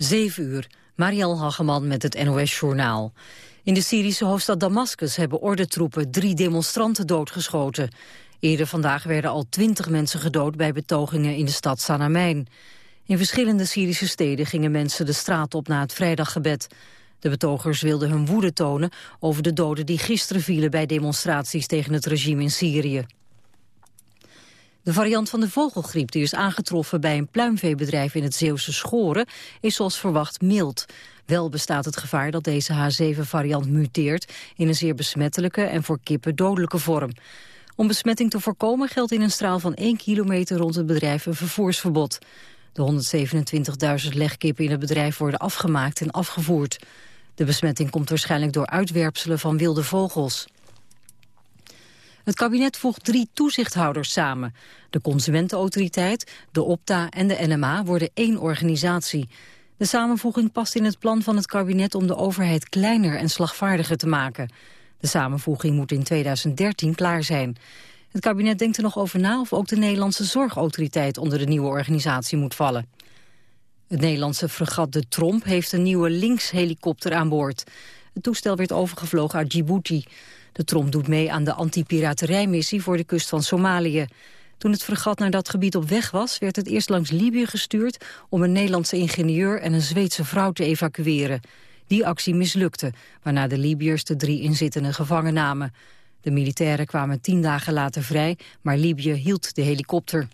7 uur, Marielle Hageman met het NOS-journaal. In de Syrische hoofdstad Damascus hebben ordentroepen drie demonstranten doodgeschoten. Eerder vandaag werden al twintig mensen gedood bij betogingen in de stad Sanamijn. In verschillende Syrische steden gingen mensen de straat op na het vrijdaggebed. De betogers wilden hun woede tonen over de doden die gisteren vielen bij demonstraties tegen het regime in Syrië. De variant van de vogelgriep die is aangetroffen bij een pluimveebedrijf in het Zeeuwse Schoren is zoals verwacht mild. Wel bestaat het gevaar dat deze H7-variant muteert in een zeer besmettelijke en voor kippen dodelijke vorm. Om besmetting te voorkomen geldt in een straal van 1 kilometer rond het bedrijf een vervoersverbod. De 127.000 legkippen in het bedrijf worden afgemaakt en afgevoerd. De besmetting komt waarschijnlijk door uitwerpselen van wilde vogels. Het kabinet voegt drie toezichthouders samen. De Consumentenautoriteit, de Opta en de NMA worden één organisatie. De samenvoeging past in het plan van het kabinet om de overheid kleiner en slagvaardiger te maken. De samenvoeging moet in 2013 klaar zijn. Het kabinet denkt er nog over na of ook de Nederlandse Zorgautoriteit onder de nieuwe organisatie moet vallen. Het Nederlandse fregat De Tromp heeft een nieuwe linkshelikopter aan boord. Het toestel werd overgevlogen uit Djibouti. De Tromp doet mee aan de anti-piraterijmissie voor de kust van Somalië. Toen het fregat naar dat gebied op weg was, werd het eerst langs Libië gestuurd om een Nederlandse ingenieur en een Zweedse vrouw te evacueren. Die actie mislukte, waarna de Libiërs de drie inzittenden gevangen namen. De militairen kwamen tien dagen later vrij, maar Libië hield de helikopter.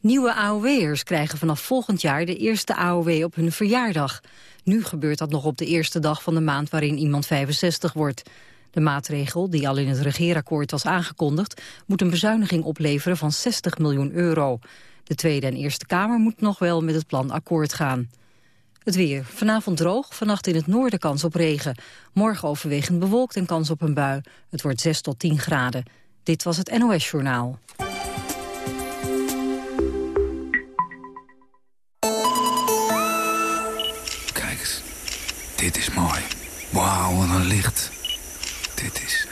Nieuwe AOW'ers krijgen vanaf volgend jaar de eerste AOW op hun verjaardag. Nu gebeurt dat nog op de eerste dag van de maand waarin iemand 65 wordt. De maatregel, die al in het regeerakkoord was aangekondigd... moet een bezuiniging opleveren van 60 miljoen euro. De Tweede en Eerste Kamer moet nog wel met het plan akkoord gaan. Het weer. Vanavond droog, vannacht in het noorden kans op regen. Morgen overwegend bewolkt en kans op een bui. Het wordt 6 tot 10 graden. Dit was het NOS Journaal. Kijk eens. Dit is mooi. Wauw, wat een licht. Dit is.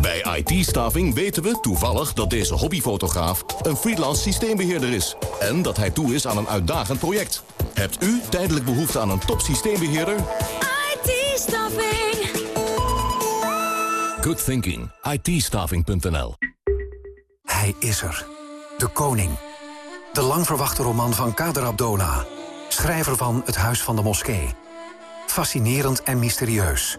Bij IT-staving weten we toevallig dat deze hobbyfotograaf een freelance systeembeheerder is. En dat hij toe is aan een uitdagend project. Hebt u tijdelijk behoefte aan een top systeembeheerder? IT-staffing. Good thinking. it Hij is er. De koning. De lang verwachte roman van Kader Abdola. Schrijver van Het Huis van de Moskee. Fascinerend en mysterieus.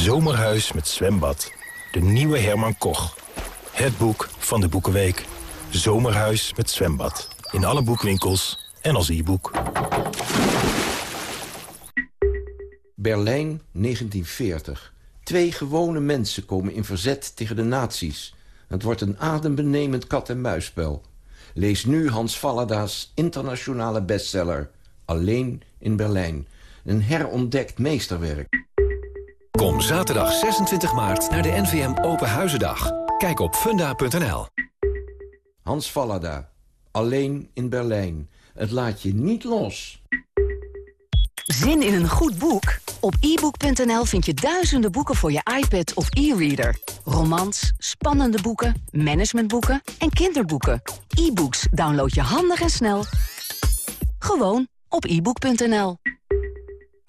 Zomerhuis met zwembad. De nieuwe Herman Koch. Het boek van de Boekenweek. Zomerhuis met zwembad. In alle boekwinkels en als e-boek. Berlijn, 1940. Twee gewone mensen komen in verzet tegen de nazi's. Het wordt een adembenemend kat-en-muisspel. Lees nu Hans Vallada's internationale bestseller... Alleen in Berlijn. Een herontdekt meesterwerk. Kom zaterdag 26 maart naar de NVM Open Huizendag. Kijk op funda.nl. Hans Vallada. Alleen in Berlijn. Het laat je niet los. Zin in een goed boek? Op ebook.nl vind je duizenden boeken voor je iPad of e-reader. Romans, spannende boeken, managementboeken en kinderboeken. E-books download je handig en snel. Gewoon op ebook.nl.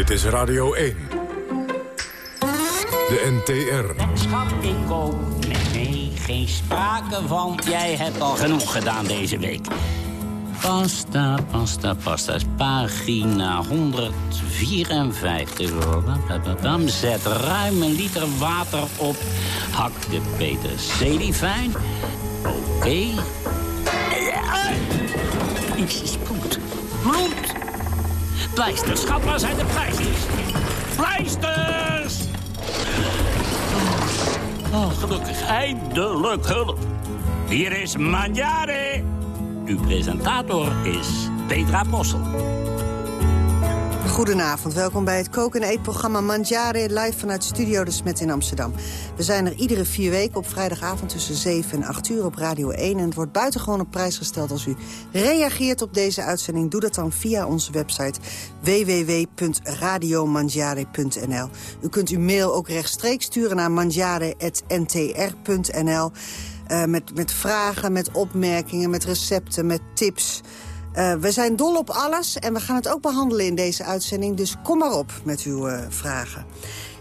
Dit is Radio 1. De NTR. Schat, ik koop. Nee, nee, geen sprake van. Jij hebt al genoeg gedaan deze week. Pasta, pasta, pasta. Pagina 154. Zet ruim een liter water op. Hak de peterselie fijn. Oké. Iets is bloed. Bloed! Pleisters, schat, waar zijn de pleisters? Pleisters! Oh, gelukkig, eindelijk hulp. Hier is Manjare. Uw presentator is Petra Possel. Goedenavond, welkom bij het koken- en eetprogramma Mangiare... live vanuit Studio De Smet in Amsterdam. We zijn er iedere vier weken op vrijdagavond tussen 7 en 8 uur op Radio 1... en het wordt buitengewoon op prijs gesteld als u reageert op deze uitzending. Doe dat dan via onze website www.radiomangiare.nl. U kunt uw mail ook rechtstreeks sturen naar mangiare.ntr.nl... Uh, met, met vragen, met opmerkingen, met recepten, met tips... Uh, we zijn dol op alles en we gaan het ook behandelen in deze uitzending. Dus kom maar op met uw uh, vragen.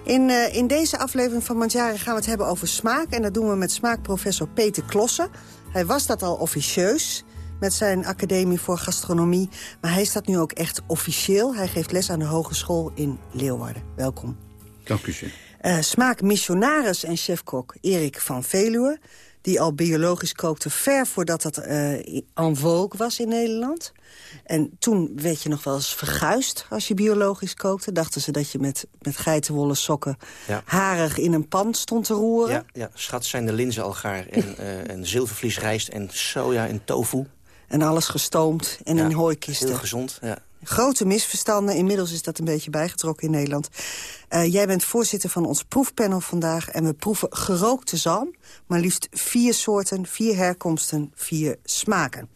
In, uh, in deze aflevering van Mandjaren gaan we het hebben over smaak. En dat doen we met smaakprofessor Peter Klossen. Hij was dat al officieus met zijn Academie voor Gastronomie. Maar hij staat nu ook echt officieel. Hij geeft les aan de Hogeschool in Leeuwarden. Welkom. Dank u zeer. smaakmissionaris en chefkok Erik van Veluwe die al biologisch kookte ver voordat dat uh, en vogue was in Nederland. En toen werd je nog wel eens verguisd als je biologisch kookte. Dachten ze dat je met, met geitenwolle sokken ja. harig in een pan stond te roeren. Ja, ja. schat zijn de linzen algaar en, uh, en zilvervlies rijst en soja en tofu. En alles gestoomd en ja, in hooikisten. Heel gezond, ja. Grote misverstanden. Inmiddels is dat een beetje bijgetrokken in Nederland. Uh, jij bent voorzitter van ons proefpanel vandaag... en we proeven gerookte zalm. Maar liefst vier soorten, vier herkomsten, vier smaken.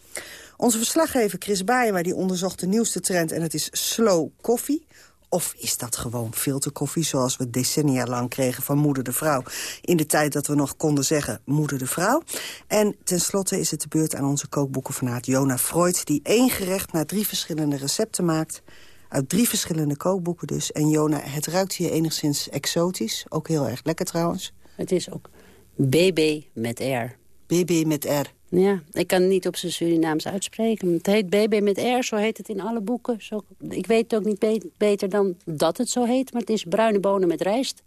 Onze verslaggever Chris Baaienma die onderzocht de nieuwste trend... en het is slow koffie. Of is dat gewoon filterkoffie zoals we decennia lang kregen van moeder de vrouw? In de tijd dat we nog konden zeggen moeder de vrouw. En tenslotte is het de beurt aan onze kookboekenfanaat Jona Freud... die één gerecht naar drie verschillende recepten maakt. Uit drie verschillende kookboeken dus. En Jona, het ruikt hier enigszins exotisch. Ook heel erg lekker trouwens. Het is ook BB met R. BB met R. Ja, ik kan het niet op zijn Surinaams uitspreken. Het heet BB met R, zo heet het in alle boeken. Zo, ik weet het ook niet be beter dan dat het zo heet, maar het is bruine bonen met rijst.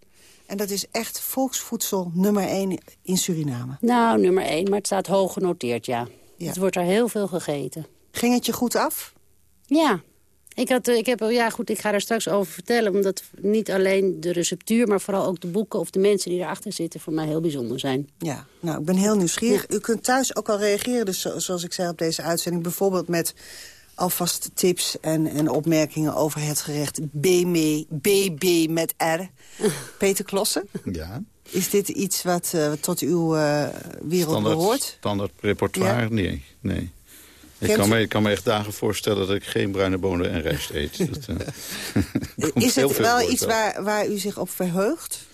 En dat is echt volksvoedsel nummer 1 in Suriname? Nou, nummer 1, maar het staat hoog genoteerd, ja. ja. Het wordt er heel veel gegeten. Ging het je goed af? Ja, ik, had, ik, heb, ja, goed, ik ga er straks over vertellen. Omdat niet alleen de receptuur, maar vooral ook de boeken... of de mensen die erachter zitten voor mij heel bijzonder zijn. Ja, nou, ik ben heel nieuwsgierig. Ja. U kunt thuis ook al reageren, dus zoals ik zei op deze uitzending... bijvoorbeeld met alvast tips en, en opmerkingen over het gerecht BB, BB met R. Peter Klossen? Ja. Is dit iets wat uh, tot uw uh, wereld standaard, behoort? Standaard repertoire? Ja? Nee, nee. Ik kan, me, ik kan me echt dagen voorstellen dat ik geen bruine bonen en rijst eet. Dat, uh, is het wel iets waar, waar u zich op verheugt?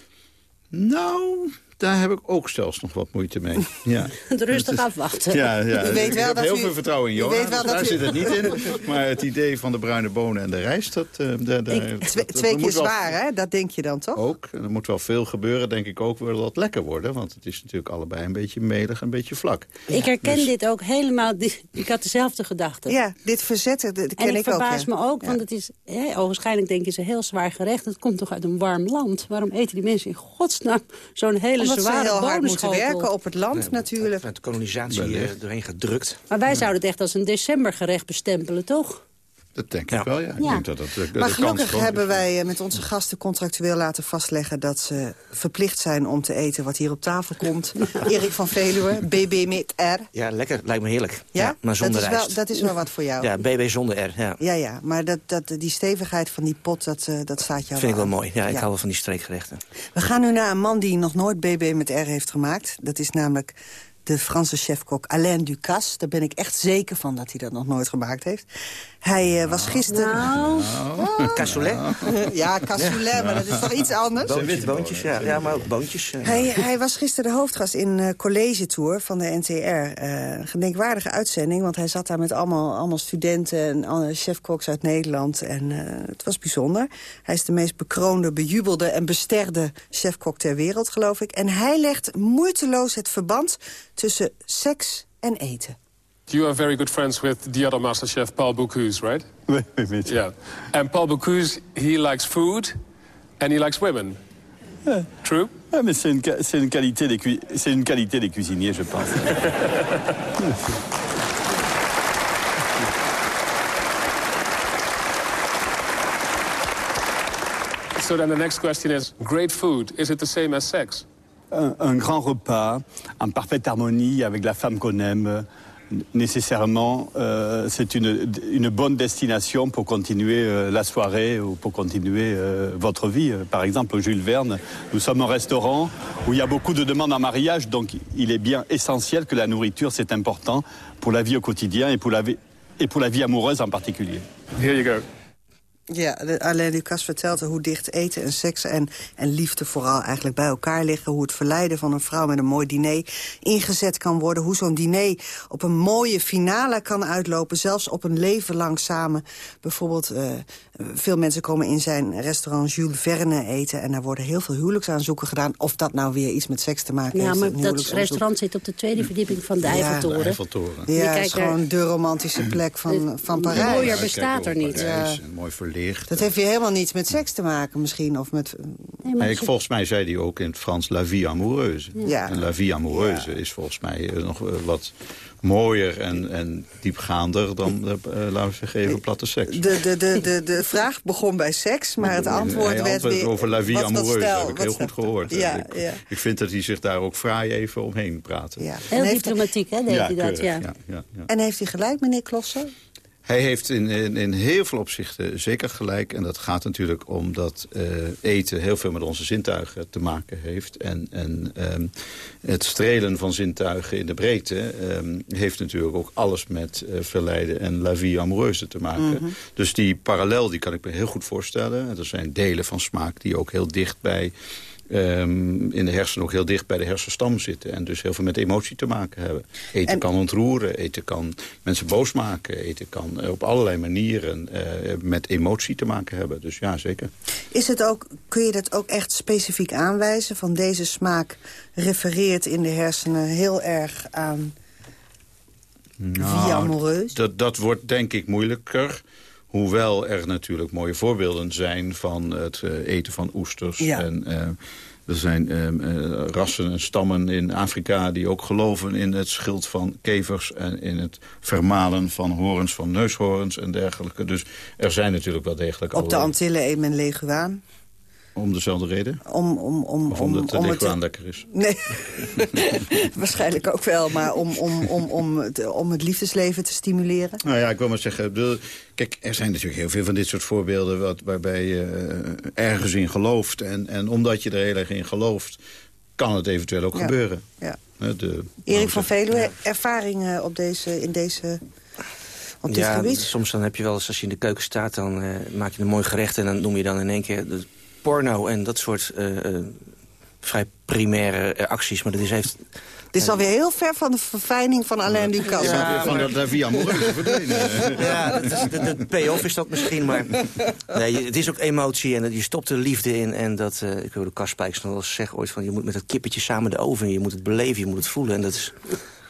Nou, daar heb ik ook zelfs nog wat moeite mee. Ja. Rustig afwachten. Ja, ja. U weet wel ik dat heb heel u, veel vertrouwen in Jonas, dus daar u... zit het niet in. Maar het idee van de bruine bonen en de rijst, dat... Uh, daar, daar, ik, twee, dat, twee keer zwaar, wel, hè? Dat denk je dan toch? Ook. Er moet wel veel gebeuren, denk ik ook, wil dat lekker worden. Want het is natuurlijk allebei een beetje melig en een beetje vlak. Ik herken dus... dit ook helemaal. Ik had dezelfde gedachten. Ja, dit verzetten, dat ken en ik ook. En ik verbaas me ook, want het is... Hè, waarschijnlijk denken ze heel zwaar gerecht. Het komt toch uit een warm land? Waarom eten die mensen in godsnaam zo'n hele Omdat zware heel hard moeten werken op het land Nee, natuurlijk. Met de kolonisatie uh, doorheen gedrukt. Maar wij zouden het echt als een decembergerecht bestempelen, toch? Dat denk ik wel, ja. Ik Ja. denk dat dat, de Maar gelukkig hebben wij eh, met onze gasten contractueel laten vastleggen... dat ze verplicht zijn om te eten wat hier op tafel komt. Erik van Veluwe, BB met R. Ja, lekker. Lijkt me heerlijk. Ja, maar zonder dat, is wel, rijst. dat is wel wat voor jou. Ja, BB zonder R. Ja. Ja, ja, maar dat, dat, die stevigheid van die pot, dat, eh, dat staat jou Vind ik wel aan. mooi. Ja, ik hou wel van die streekgerechten. We gaan nu naar een man die nog nooit BB met R heeft gemaakt. Dat is namelijk de Franse chefkok Alain Ducasse. Daar ben ik echt zeker van dat hij dat nog nooit gemaakt heeft. Hij uh, was gisteren... Nou. Oh. Cassoulet? ja, cassoulet, maar dat is toch iets anders? Boontjes, boontjes ja. ja, maar ook boontjes. Uh. Hij, hij was gisteren de hoofdgast in uh, College Tour van de NTR. een gedenkwaardige uitzending, want hij zat daar met allemaal, allemaal studenten... en chefkoks uit Nederland. En het was bijzonder. Hij is de meest bekroonde, bejubelde en besterde chefkok ter wereld, geloof ik. En hij legt moeiteloos het verband tussen seks en eten. You are very good friends with the other master chef, Paul Bocuse, right? Yeah. And Paul Bocuse, he likes food and he likes women. Yeah. True? Mais c'est une, une, qualité des c'est une qualité des cuisiniers, je pense. so then the next question is, great food, is it the same as sex? Un, grand repas, en parfaite harmonie avec la femme qu'on aime, nécessairement, euh, c'est une, une, bonne destination pour continuer euh, la soirée ou pour continuer euh, votre vie. Par exemple, au Jules Verne, nous sommes un restaurant où il y a beaucoup de demandes en mariage, donc il est bien essentiel que la nourriture, c'est important pour la vie au quotidien et pour la vie, et pour la vie amoureuse en particulier. Here you go. Ja, Alain Lucas vertelde hoe dicht eten en seks en, en liefde vooral eigenlijk bij elkaar liggen. Hoe het verleiden van een vrouw met een mooi diner ingezet kan worden. Hoe zo'n diner op een mooie finale kan uitlopen. Zelfs op een leven lang samen. Bijvoorbeeld, uh, veel mensen komen in zijn restaurant Jules Verne eten. En daar worden heel veel huwelijksaanzoeken gedaan. Of dat nou weer iets met seks te maken ja, heeft. Ja, maar dat restaurant zit op de tweede verdieping van de Eiffeltoren. Ja, de Eiffeltoren. Ja, het is gewoon de romantische plek van, van Parijs. Mooier bestaat er niet. Parijs, ja. Mooi verlicht. Dat heeft weer helemaal niets met seks te maken misschien. Of met, nee, nee, volgens mij zei hij ook in het Frans la vie amoureuse. Ja. En la vie amoureuse ja. is volgens mij nog wat mooier en, en diepgaander dan, uh, laten we zeggen, even platte seks. De, de, de, de, de vraag begon bij seks, maar het antwoord hij werd weer... over la vie amoureuse, stel, heb ik heel goed gehoord. Ja, ik, ja. ik vind dat hij zich daar ook fraai even omheen praat. Ja. Heel diplomatiek, hè, deed ja, hij dat, keurig, ja. ja, ja. En heeft hij gelijk, meneer Klossen? Hij heeft in, in, in, heel veel opzichten zeker gelijk. En dat gaat natuurlijk om dat uh, eten heel veel met onze zintuigen te maken heeft. En, en um, het strelen van zintuigen in de breedte um, heeft natuurlijk ook alles met uh, verleiden en la vie amoureuse te maken. Mhm. Mm -hmm. Dus die parallel die kan ik me heel goed voorstellen. Er zijn delen van smaak die ook heel dicht bij... Um, in de hersenen ook heel dicht bij de hersenstam zitten. En dus heel veel met emotie te maken hebben. Eten en... kan ontroeren, eten kan mensen boos maken. Eten kan uh, op allerlei manieren uh, met emotie te maken hebben. Dus ja, zeker. Is het ook, kun je dat ook echt specifiek aanwijzen? Van deze smaak refereert in de hersenen heel erg aan nou? Dat, dat wordt denk ik moeilijker. Hoewel er natuurlijk mooie voorbeelden zijn van het uh, eten van oesters. Ja. En, uh, er zijn uh, rassen en stammen in Afrika die ook geloven in het schild van kevers... en in het vermalen van horens, van neushoorns en dergelijke. Dus er zijn natuurlijk wel degelijk... Op de Antillen eet men leguaan. Om dezelfde reden? Om, om, om, of omdat de om lekker is? Nee, waarschijnlijk ook wel. Maar om, om, om, om, het, om het liefdesleven te stimuleren? Nou ja, ik wil maar zeggen... Bedoel, kijk, er zijn natuurlijk heel veel van dit soort voorbeelden... Wat, waarbij je uh, ergens in gelooft. En, en omdat je er heel erg in gelooft... kan het eventueel ook ja. gebeuren. Ja. De, Erik van Veluwe, ervaringen op deze, in deze... Op dit ja, gebied? soms dan heb je wel eens, als je in de keuken staat... dan uh, maak je een mooi gerecht en dan noem je dan in één keer... De, porno en dat soort uh, uh, vrij primaire uh, acties. Maar dat is heeft... Dit is alweer heel ver van de verfijning van Alain Ducasse. Ja, ja, van dat Amoureuse verdwenen. ja, dat is, de, de payoff is dat misschien, maar... Nee, het is ook emotie en je stopt er liefde in. En dat, uh, ik hoorde Kaspijks nog wel eens zeggen ooit... van je moet met dat kippetje samen de oven in. Je moet het beleven, je moet het voelen. En dat is...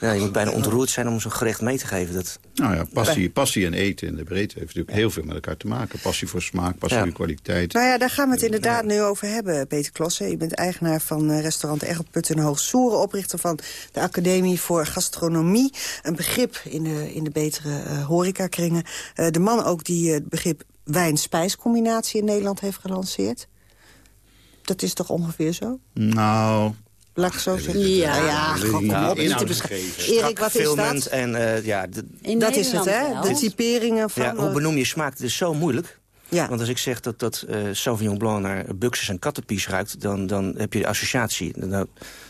Ja, je moet bijna ontroerd zijn om zo'n gerecht mee te geven. Dat... Nou ja, passie, passie en eten in de breedte heeft natuurlijk heel veel met elkaar te maken. Passie voor smaak, passie Ja. voor kwaliteit. Nou ja, daar gaan we het inderdaad nu over hebben, Peter Klossen. Je bent eigenaar van eh, restaurant Eggelput in Hoogsoeren... oprichter van de Academie voor Gastronomie. Een begrip in de, in de betere eh, horecakringen. Eh, de man ook die het begrip wijn-spijscombinatie in Nederland heeft gelanceerd. Dat is toch ongeveer zo? Nou, Laat ik zo zeggen. Ja. Ja, op. Inhoud niet te. Erik, wat is dat? En, uh, ja, dat is het, hè? De typeringen van... ja, hoe benoem je smaak? Het is zo moeilijk. Ja. Want als ik zeg dat, dat uh, Sauvignon Blanc naar buxus en kattenpies ruikt... dan, dan heb je de associatie. Nou,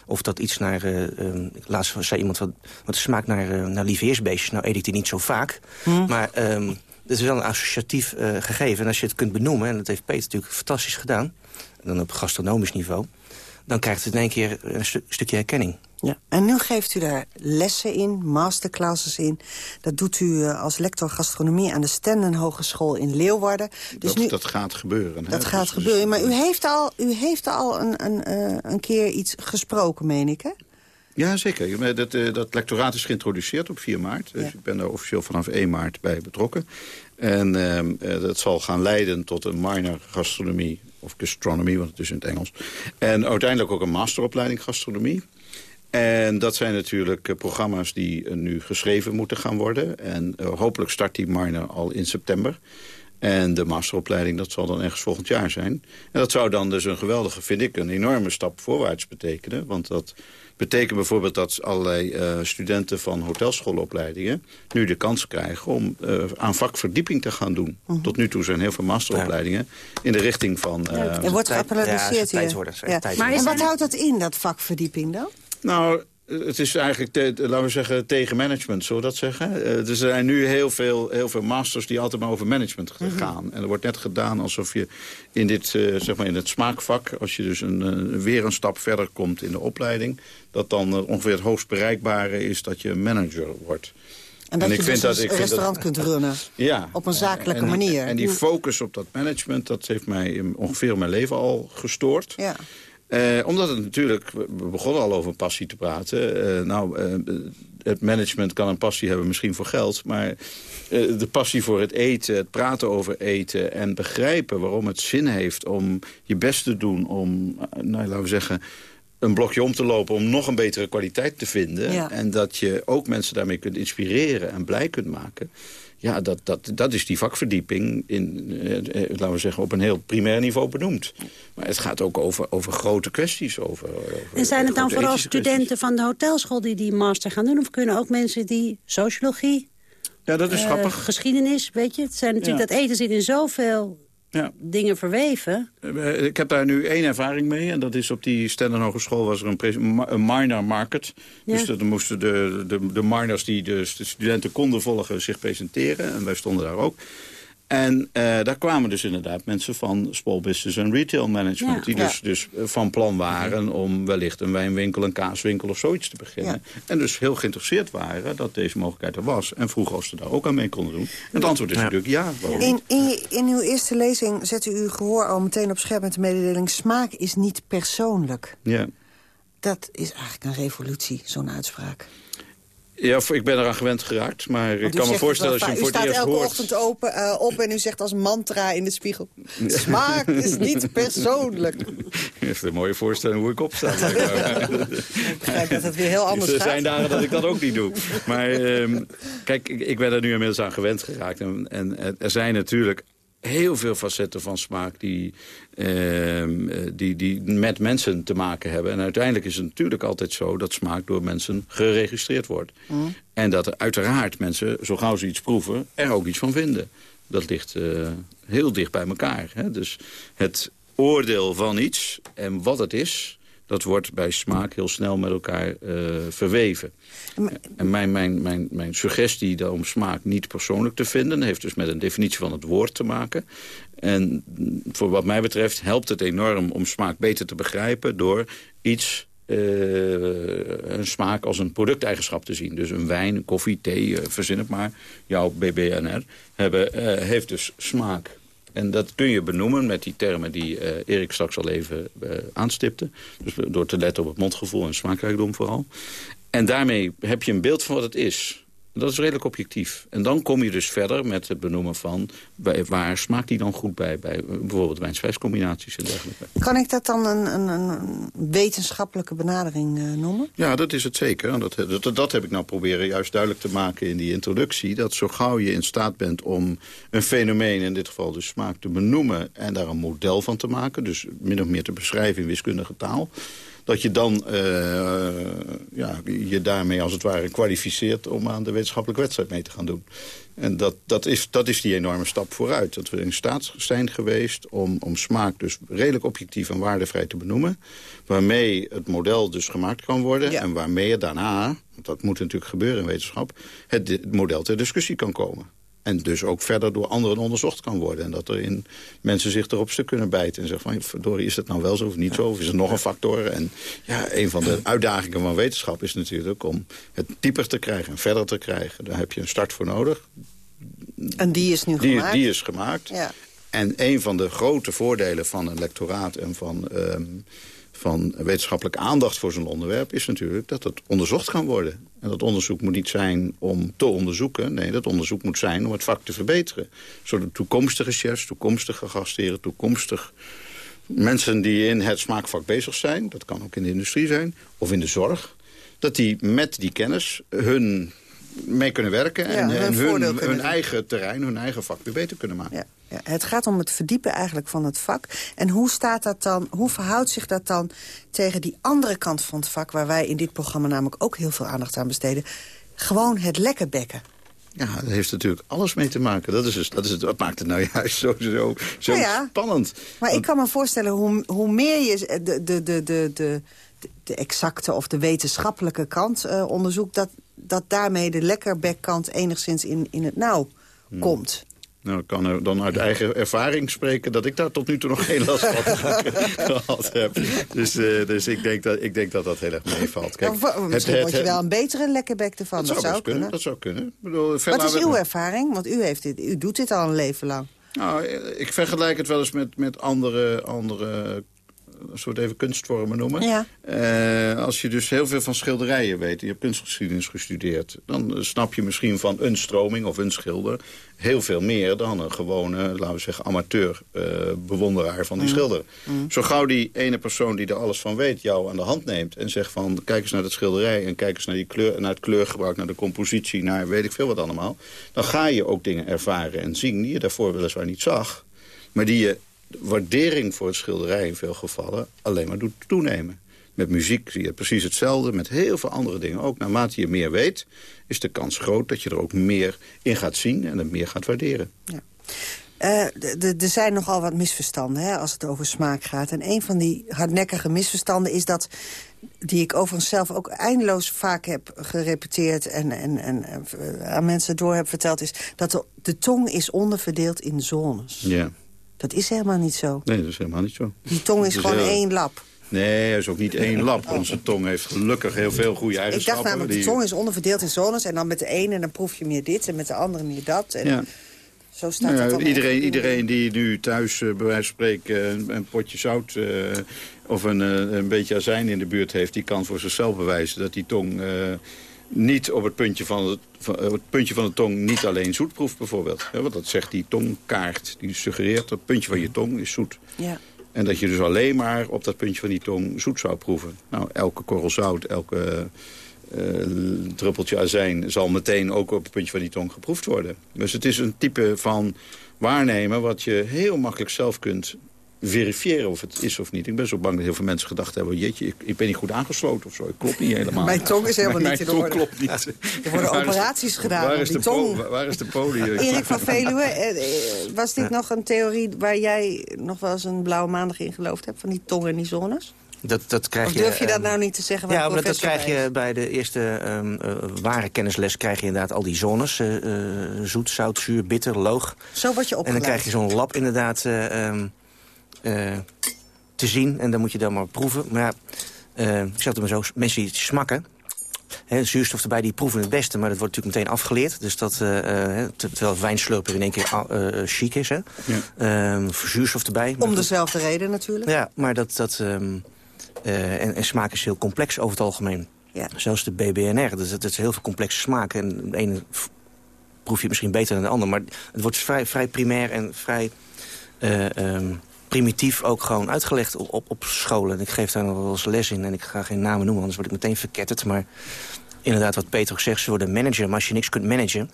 of dat iets naar... Uh, um, laatst zei iemand wat, wat smaakt naar, uh, naar lieveheersbeestjes. Nou eet ik die niet zo vaak. Hm. Maar um, het is wel een associatief gegeven. En als je het kunt benoemen, en dat heeft Peter natuurlijk fantastisch gedaan... dan op gastronomisch niveau... dan krijgt het in één keer een stu stukje herkenning. Ja. En nu geeft u daar lessen in, masterclasses in. Dat doet u uh, als lector gastronomie aan de Stenden Hogeschool in Leeuwarden. Dus dat, nu, dat gaat gebeuren. Dat hè? gaat dus, gebeuren. Maar u heeft al, u heeft al een, een, uh, een keer iets gesproken, meen ik, hè? Ja, zeker. Dat, uh, dat lectoraat is geïntroduceerd op 4 maart. Dus ja. ik ben daar officieel vanaf 1 maart bij betrokken. En uh, dat zal gaan leiden tot een minor gastronomie, of gastronomie, want het is in het Engels. En uiteindelijk ook een masteropleiding gastronomie. En dat zijn natuurlijk uh, programma's die uh, nu geschreven moeten gaan worden. En uh, hopelijk start die minor al in september. En de masteropleiding, dat zal dan ergens volgend jaar zijn. En dat zou dan dus een geweldige, vind ik, een enorme stap voorwaarts betekenen. Want dat betekent bijvoorbeeld dat allerlei studenten van hotelschoolopleidingen... nu de kans krijgen om aan vakverdieping te gaan doen. Mhm. Tot nu toe zijn heel veel masteropleidingen in de richting van... er wordt geapplaudisseerd ja, hier. Ja. Maar en wat houdt dat in, dat vakverdieping dan? Nou, het is eigenlijk, te, laten we zeggen, tegen management, zullen we dat zeggen? Uh, er zijn nu heel veel, heel veel masters die altijd maar over management gaan. Mm -hmm. En er wordt net gedaan alsof je in, dit, uh, zeg maar in het smaakvak... als je dus een, uh, weer een stap verder komt in de opleiding... dat dan ongeveer het hoogst bereikbare is dat je manager wordt. En dat en je dus dat, een restaurant dat, kunt runnen. Ja. Op een zakelijke en, manier. En die focus op dat management, dat heeft mij ongeveer mijn leven al gestoord. Ja. Uh, omdat het natuurlijk, we begonnen al over passie te praten. Uh, nou, uh, het management kan een passie hebben misschien voor geld. Maar de passie voor het eten, het praten over eten... en begrijpen waarom het zin heeft om je best te doen... om, nou, laten we zeggen, een blokje om te lopen... om nog een betere kwaliteit te vinden. Ja. En dat je ook mensen daarmee kunt inspireren en blij kunt maken... Ja, dat, dat, dat is die vakverdieping, in, eh, laten we zeggen, op een heel primair niveau benoemd. Maar het gaat ook over, over grote kwesties. Over, over en zijn het dan vooral studenten kwesties. van de hotelschool die die master gaan doen? Of kunnen ook mensen die sociologie, ja, dat is uh, grappig. geschiedenis, weet je? Het zijn natuurlijk, ja. dat eten zit in zoveel ja. dingen verweven. Ik heb daar nu één ervaring mee. En dat is op die Stennon Hogeschool was er een, een minor market. Ja. Dus dan moesten de, de, de minors die de, de studenten konden volgen zich presenteren. En wij stonden daar ook. En uh, daar kwamen dus inderdaad mensen van small business en retail management... Ja, die ja. dus, dus van plan waren om wellicht een wijnwinkel, een kaaswinkel of zoiets te beginnen. Ja. En dus heel geïnteresseerd waren dat deze mogelijkheid er was. En vroegen of ze daar ook aan mee konden doen. En het antwoord is natuurlijk ja. In, in, in uw eerste lezing zet u uw gehoor al meteen op scherp met de mededeling... smaak is niet persoonlijk. Ja. Dat is eigenlijk een revolutie, zo'n uitspraak. Ja, ik ben eraan gewend geraakt. Maar ik kan me voorstellen als je hem voor het eerst U staat elke hoort... ochtend open, eh, op en u zegt als mantra in de spiegel... smaak is niet persoonlijk. Dat is een mooie voorstelling hoe ik opsta. Ik begrijp dat het weer heel anders er gaat. zijn dagen dat ik dat ook niet doe. Maar ehm, kijk, ik, ik ben er nu inmiddels aan gewend geraakt. En, en er zijn natuurlijk heel veel facetten van smaak die, ehm, eh, die, die met mensen te maken hebben. En uiteindelijk is het natuurlijk altijd zo dat smaak door mensen geregistreerd wordt. Mm. En dat er uiteraard mensen, zo gauw ze iets proeven, er ook iets van vinden. Dat ligt eh, heel dicht bij elkaar. Hè? Dus het oordeel van iets en wat het is... dat wordt bij smaak heel snel met elkaar eh, verweven. En mijn, mijn, mijn, mijn suggestie om smaak niet persoonlijk te vinden... heeft dus met een definitie van het woord te maken. En voor wat mij betreft helpt het enorm om smaak beter te begrijpen... door iets eh, een smaak als een producteigenschap te zien. Dus een wijn, een koffie, thee, eh, verzin het maar. Jouw BBNR hebben, heeft dus smaak. En dat kun je benoemen met die termen die eh, Erik straks al even eh, aanstipte. Dus door te letten op het mondgevoel en smaakrijkdom vooral. En daarmee heb je een beeld van wat het is. Dat is redelijk objectief. En dan kom je dus verder met het benoemen van... bij- waar smaakt die dan goed bij? Bij bijvoorbeeld wijn-spijscombinaties en dergelijke. Kan ik dat dan een, een, een wetenschappelijke benadering eh, noemen? Ja, dat is het zeker. En Dat, dat, dat heb ik nou proberen juist duidelijk te maken in die introductie. Dat zo gauw je in staat bent om een fenomeen, in dit geval dus smaak, te benoemen... en daar een model van te maken, dus min of meer te beschrijven in wiskundige taal... dat je dan uh, ja, je daarmee als het ware kwalificeert... om aan de wetenschappelijke wedstrijd mee te gaan doen. En dat, dat, is, dat is die enorme stap vooruit. Dat we in staat zijn geweest om, om smaak dus redelijk objectief en waardevrij te benoemen. Waarmee het model dus gemaakt kan worden. En waarmee er daarna, want dat moet natuurlijk gebeuren in wetenschap... het, het model ter discussie kan komen. En dus ook verder door anderen onderzocht kan worden. En dat er in mensen zich erop stuk kunnen bijten. En zeggen van, verdorie, is het nou wel zo of niet zo? Of is er nog een factor? En ja, een van de uitdagingen van wetenschap is natuurlijk om het dieper te krijgen en verder te krijgen. Daar heb je een start voor nodig. En die is nu die, gemaakt? Die is gemaakt. Ja. En een van de grote voordelen van een lectoraat en van... Um, van wetenschappelijke aandacht voor zo'n onderwerp... is natuurlijk dat het onderzocht kan worden. En dat onderzoek moet niet zijn om te onderzoeken. Nee, dat onderzoek moet zijn om het vak te verbeteren. Zodat toekomstige chefs, toekomstige gastheren, toekomstig mensen die in het smaakvak bezig zijn... dat kan ook in de industrie zijn, of in de zorg... dat die met die kennis hun mee kunnen werken... en, hun, hun, hun eigen terrein, hun eigen vak weer beter kunnen maken. Ja. Het gaat om het verdiepen eigenlijk van het vak. En hoe, staat dat dan, hoe verhoudt zich dat dan tegen die andere kant van het vak... waar wij in dit programma namelijk ook heel veel aandacht aan besteden? Gewoon het lekker bekken. Ja, dat heeft natuurlijk alles mee te maken. Dat, is dus, dat, is het, wat maakt het nou juist zo, zo, zo nou spannend. Maar ik kan me voorstellen, hoe, hoe meer je de, de, de, de, de, de exacte of de wetenschappelijke kant uh, onderzoekt... Dat, dat daarmee de lekkerbekkant enigszins in, in het nauw hmm. komt. Nou, ik kan er dan uit eigen ervaring spreken... dat ik daar tot nu toe nog geen last van gehad heb. Dus, uh, dus ik, denk dat, ik denk dat dat heel erg meevalt. Kijk, nou, misschien word je wel een betere lekkerbek ervan. Dat, zou, kunnen. Dat zou kunnen. Ik bedoel, Wat is uw ervaring? Want u, heeft dit, u doet dit al een leven lang. Nou, ik vergelijk het wel eens met, met andere, andere een soort even kunstvormen noemen. Ja. Uh, als je dus heel veel van schilderijen weet, je hebt kunstgeschiedenis gestudeerd... dan snap je misschien van een stroming of een schilder heel veel meer dan een gewone, laten we zeggen, amateur uh, bewonderaar van die mm. schilder. Mm. Zo gauw die ene persoon die er alles van weet jou aan de hand neemt en zegt van kijk eens naar het schilderij en kijk eens naar, die kleur, naar het kleurgebruik, naar de compositie, naar weet ik veel wat allemaal. Dan ga je ook dingen ervaren en zien die je daarvoor weliswaar niet zag, maar die je waardering voor het schilderij in veel gevallen alleen maar doet toenemen. Met muziek zie je precies hetzelfde, met heel veel andere dingen ook. Naarmate je meer weet, is de kans groot dat je er ook meer in gaat zien en het meer gaat waarderen. Ja. Uh, er zijn nogal wat misverstanden hè, als het over smaak gaat. En een van die hardnekkige misverstanden is dat... die ik overigens zelf ook eindeloos vaak heb gerepeteerd... en, en, en uh, aan mensen door heb verteld... is dat de, de tong is onderverdeeld in zones. Ja. Dat is helemaal niet zo. Nee, dat is helemaal niet zo. Die tong is gewoon één lap. Nee, hij is ook niet één lap. Onze tong heeft gelukkig heel veel goede eigenschappen. Ik dacht namelijk, de tong is onderverdeeld in zones... en dan met de ene en dan proef je meer dit en met de andere meer dat. En ja. Zo staat nou het iedereen, iedereen die nu thuis uh, bij wijze van spreken een, een potje zout... Uh, of een, een beetje azijn in de buurt heeft... die kan voor zichzelf bewijzen dat die tong niet op het puntje van, het, van, het puntje van de tong niet alleen zoet proeft bijvoorbeeld. want dat zegt die tongkaart. Die suggereert dat het puntje van je tong is zoet. Ja. En dat je dus alleen maar op dat puntje van die tong zoet zou proeven. Nou, elke korrel zout, elke uh, druppeltje azijn... zal meteen ook op het puntje van die tong geproefd worden. Dus het is een type van waarnemen... wat je heel makkelijk zelf kunt verifiëren of het is of niet. Ik ben zo bang dat heel veel mensen gedacht hebben... jeetje, ik, ik ben niet goed aangesloten of zo. Ik klopt niet helemaal. Mijn tong is helemaal niet in orde. Mijn tong klopt niet. Er worden operaties gedaan waar is die de tong. waar is de podium? Erik van Veluwe, eh, eh, was dit nog een theorie... waar jij nog wel eens een blauwe maandag in geloofd hebt... van die tong en die zones? Dat, dat krijg of durf je, dat nou niet te zeggen? Ja, maar dat krijg je bij de eerste um, uh, ware kennisles... krijg je inderdaad al die zones. Uh, zoet, zout, zuur, bitter, loog. Zo word je opgeleid. En dan krijg je zo'n lab inderdaad... Um, uh, te zien. En dan moet je dan maar proeven. Maar ja, uh, ik zeg het maar zo, mensen die smakken... He, zuurstof erbij, die proeven het beste, maar dat wordt natuurlijk meteen afgeleerd. Dus dat, uh, terwijl wijnslurper in één keer uh, chic is. Hè? Ja. Um, zuurstof erbij. Om dezelfde reden natuurlijk. Ja, maar dat, dat, um, en, en, smaak is heel complex over het algemeen. Ja. Zelfs de BBNR, dus dat is heel veel complexe smaken. En de ene proef je misschien beter dan de ander. Maar het wordt vrij, vrij primair en vrij... Um, primitief ook gewoon uitgelegd op, op, op scholen. Ik geef daar nog wel eens les in en ik ga geen namen noemen, anders word ik meteen verketterd. Maar inderdaad, wat Peter ook zegt, ze worden manager. Maar als je niks kunt managen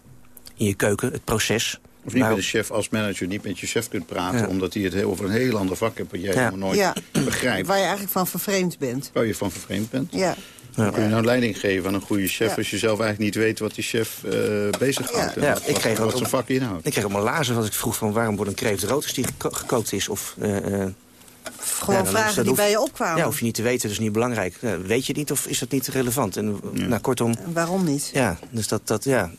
in je keuken, het proces... Of niet Nou- met de chef als manager niet met je chef kunt praten... Ja. omdat hij het heel, over een heel ander vak heeft... wat jij Ja. helemaal nooit Ja. begrijpt. Waar je eigenlijk van vervreemd bent. Waar je van vervreemd bent. Ja. Kun je nou leiding geven aan een goede chef... Ja. als je zelf eigenlijk niet weet wat die chef eh bezighoudt? Ja, wat, ik wat- kreeg wat zijn vak inhoudt. Ik kreeg op mijn lazen als ik vroeg van waarom wordt een kreeft rood als die geko- gekookt is. Of, eh, eh, Gewoon ja, vragen die hoef- bij je opkwamen. Ja, hoef je niet te weten, dat is niet belangrijk. Ja, weet je het niet of is dat niet relevant? En, nou, kortom, En Waarom niet? ja, dus dat, dat ja.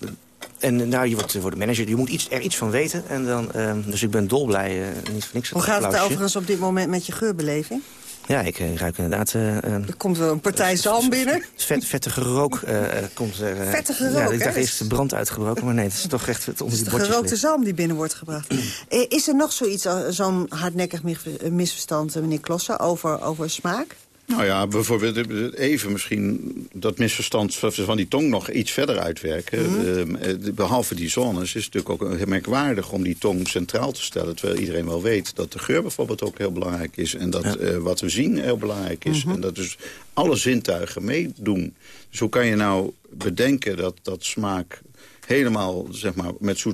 En nou, je wordt, wordt manager, je moet iets, er iets van weten. En dan, eh, dus ik ben dolblij, niet voor niks. Hoe gaat het overigens op dit moment met je geurbeleving? Ja, ik eh, ruik inderdaad... eh, eh, Er komt wel een partij zalm binnen. Vet, vettige rook komt er. Vettige Ja, rook, ik hè? dacht eerst de brand uitgebroken, maar nee, het is toch echt het onder die De bordjes. gerookte ligt. zalm die binnen wordt gebracht. Is er nog zoiets, zo'n hardnekkig mis- misverstand, meneer Klossen, over, over smaak? Nou ja, bijvoorbeeld even misschien dat misverstand van die tong nog iets verder uitwerken. Mhm. Ehm, eh, behalve die zones is het natuurlijk ook heel merkwaardig om die tong centraal te stellen. Terwijl iedereen wel weet dat de geur bijvoorbeeld ook heel belangrijk is. En dat eh, wat we zien heel belangrijk is. Mhm. En dat dus alle zintuigen meedoen. Dus hoe kan je nou bedenken dat, dat smaak helemaal zeg maar, met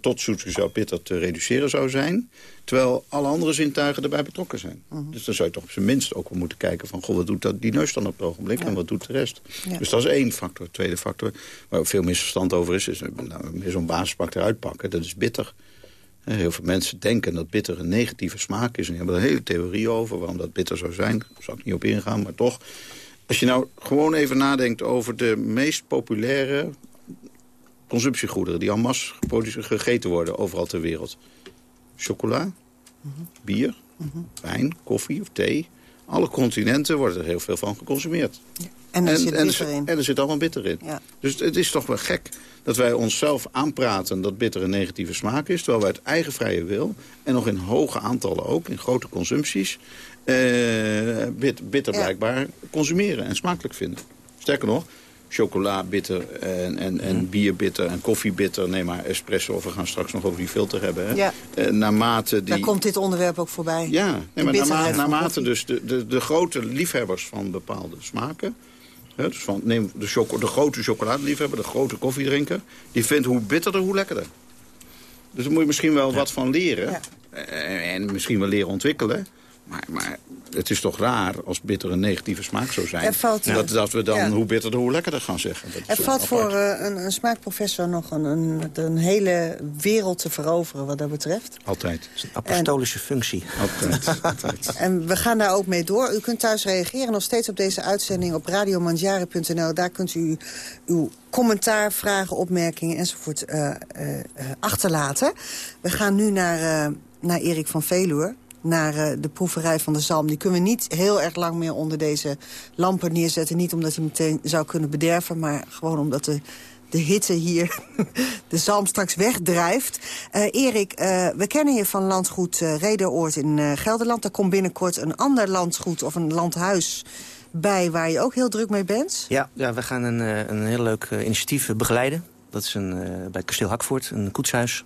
tot zoetzuurzout bitter te reduceren zou zijn. Terwijl alle andere zintuigen erbij betrokken zijn. Mhm. Dus dan zou je toch op zijn minst ook wel moeten kijken van... goh, wat doet dat, die neus dan op het ogenblik en wat doet de rest? Ja. Dus dat is één factor. Tweede factor, waar veel misverstand over is... is nou, meer zo'n basispak eruit pakken, dat is bitter. Eh, Heel veel mensen denken dat bitter een negatieve smaak is. En die hebben er een hele theorie over waarom dat bitter zou zijn. Daar zal ik niet op ingaan, maar toch. Als je nou gewoon even nadenkt over de meest populaire consumptiegoederen... die en masse gegeten worden overal ter wereld. Chocola, bier, wijn, koffie of thee. Alle continenten wordt er heel veel van geconsumeerd. En er zit en, bitter in. en er zit allemaal bitter in. Ja. Dus het is toch wel gek dat wij onszelf aanpraten dat bitter een negatieve smaak is... terwijl wij uit eigen vrije wil, en nog in hoge aantallen ook, in grote consumpties... eh, bit- bitter Ja. blijkbaar consumeren en smakelijk vinden. Sterker nog, chocola bitter en, en, en bier bitter en koffie bitter. Nee, maar espresso, of we gaan straks nog over die filter hebben. Hè? Ja. Eh, naarmate die... Daar komt dit onderwerp ook voorbij. Ja, nee, maar naarmate, naarmate dus de, de, de grote liefhebbers van bepaalde smaken... Hè, dus van, neem de, choco, de grote chocoladeliefhebber, de grote koffiedrinker... die vindt hoe bitterder, hoe lekkerder. Dus daar moet je misschien wel wat van leren. Eh, En misschien wel leren ontwikkelen. Maar, maar het is toch raar als bitter een negatieve smaak zou zijn. Er valt- dat, dat we dan Ja. hoe bitterder, hoe lekkerder gaan zeggen. Dat Er wel valt voor eh, een, een smaakprofessor nog een, een, een hele wereld te veroveren wat dat betreft. Altijd. Apostolische functie. Altijd. altijd. En we gaan daar ook mee door. U kunt thuis reageren nog steeds op deze uitzending op radiomanjare.nl. Daar kunt u uw commentaar, vragen, opmerkingen enzovoort eh, eh, eh, achterlaten. We gaan nu naar, eh, naar Erik van Veluwe. Naar eh, de proeverij van de zalm. Die kunnen we niet heel erg lang meer onder deze lampen neerzetten. Niet omdat hij meteen zou kunnen bederven, maar gewoon omdat de, de hitte hier de zalm straks wegdrijft. Eh, Erik, eh, we kennen je van landgoed eh Rederoord in Gelderland. Daar komt binnenkort een ander landgoed of een landhuis bij... waar je ook heel druk mee bent. Ja, ja we gaan een, een heel leuk initiatief begeleiden. Dat is een, bij Kasteel Hakvoort, een koetshuis.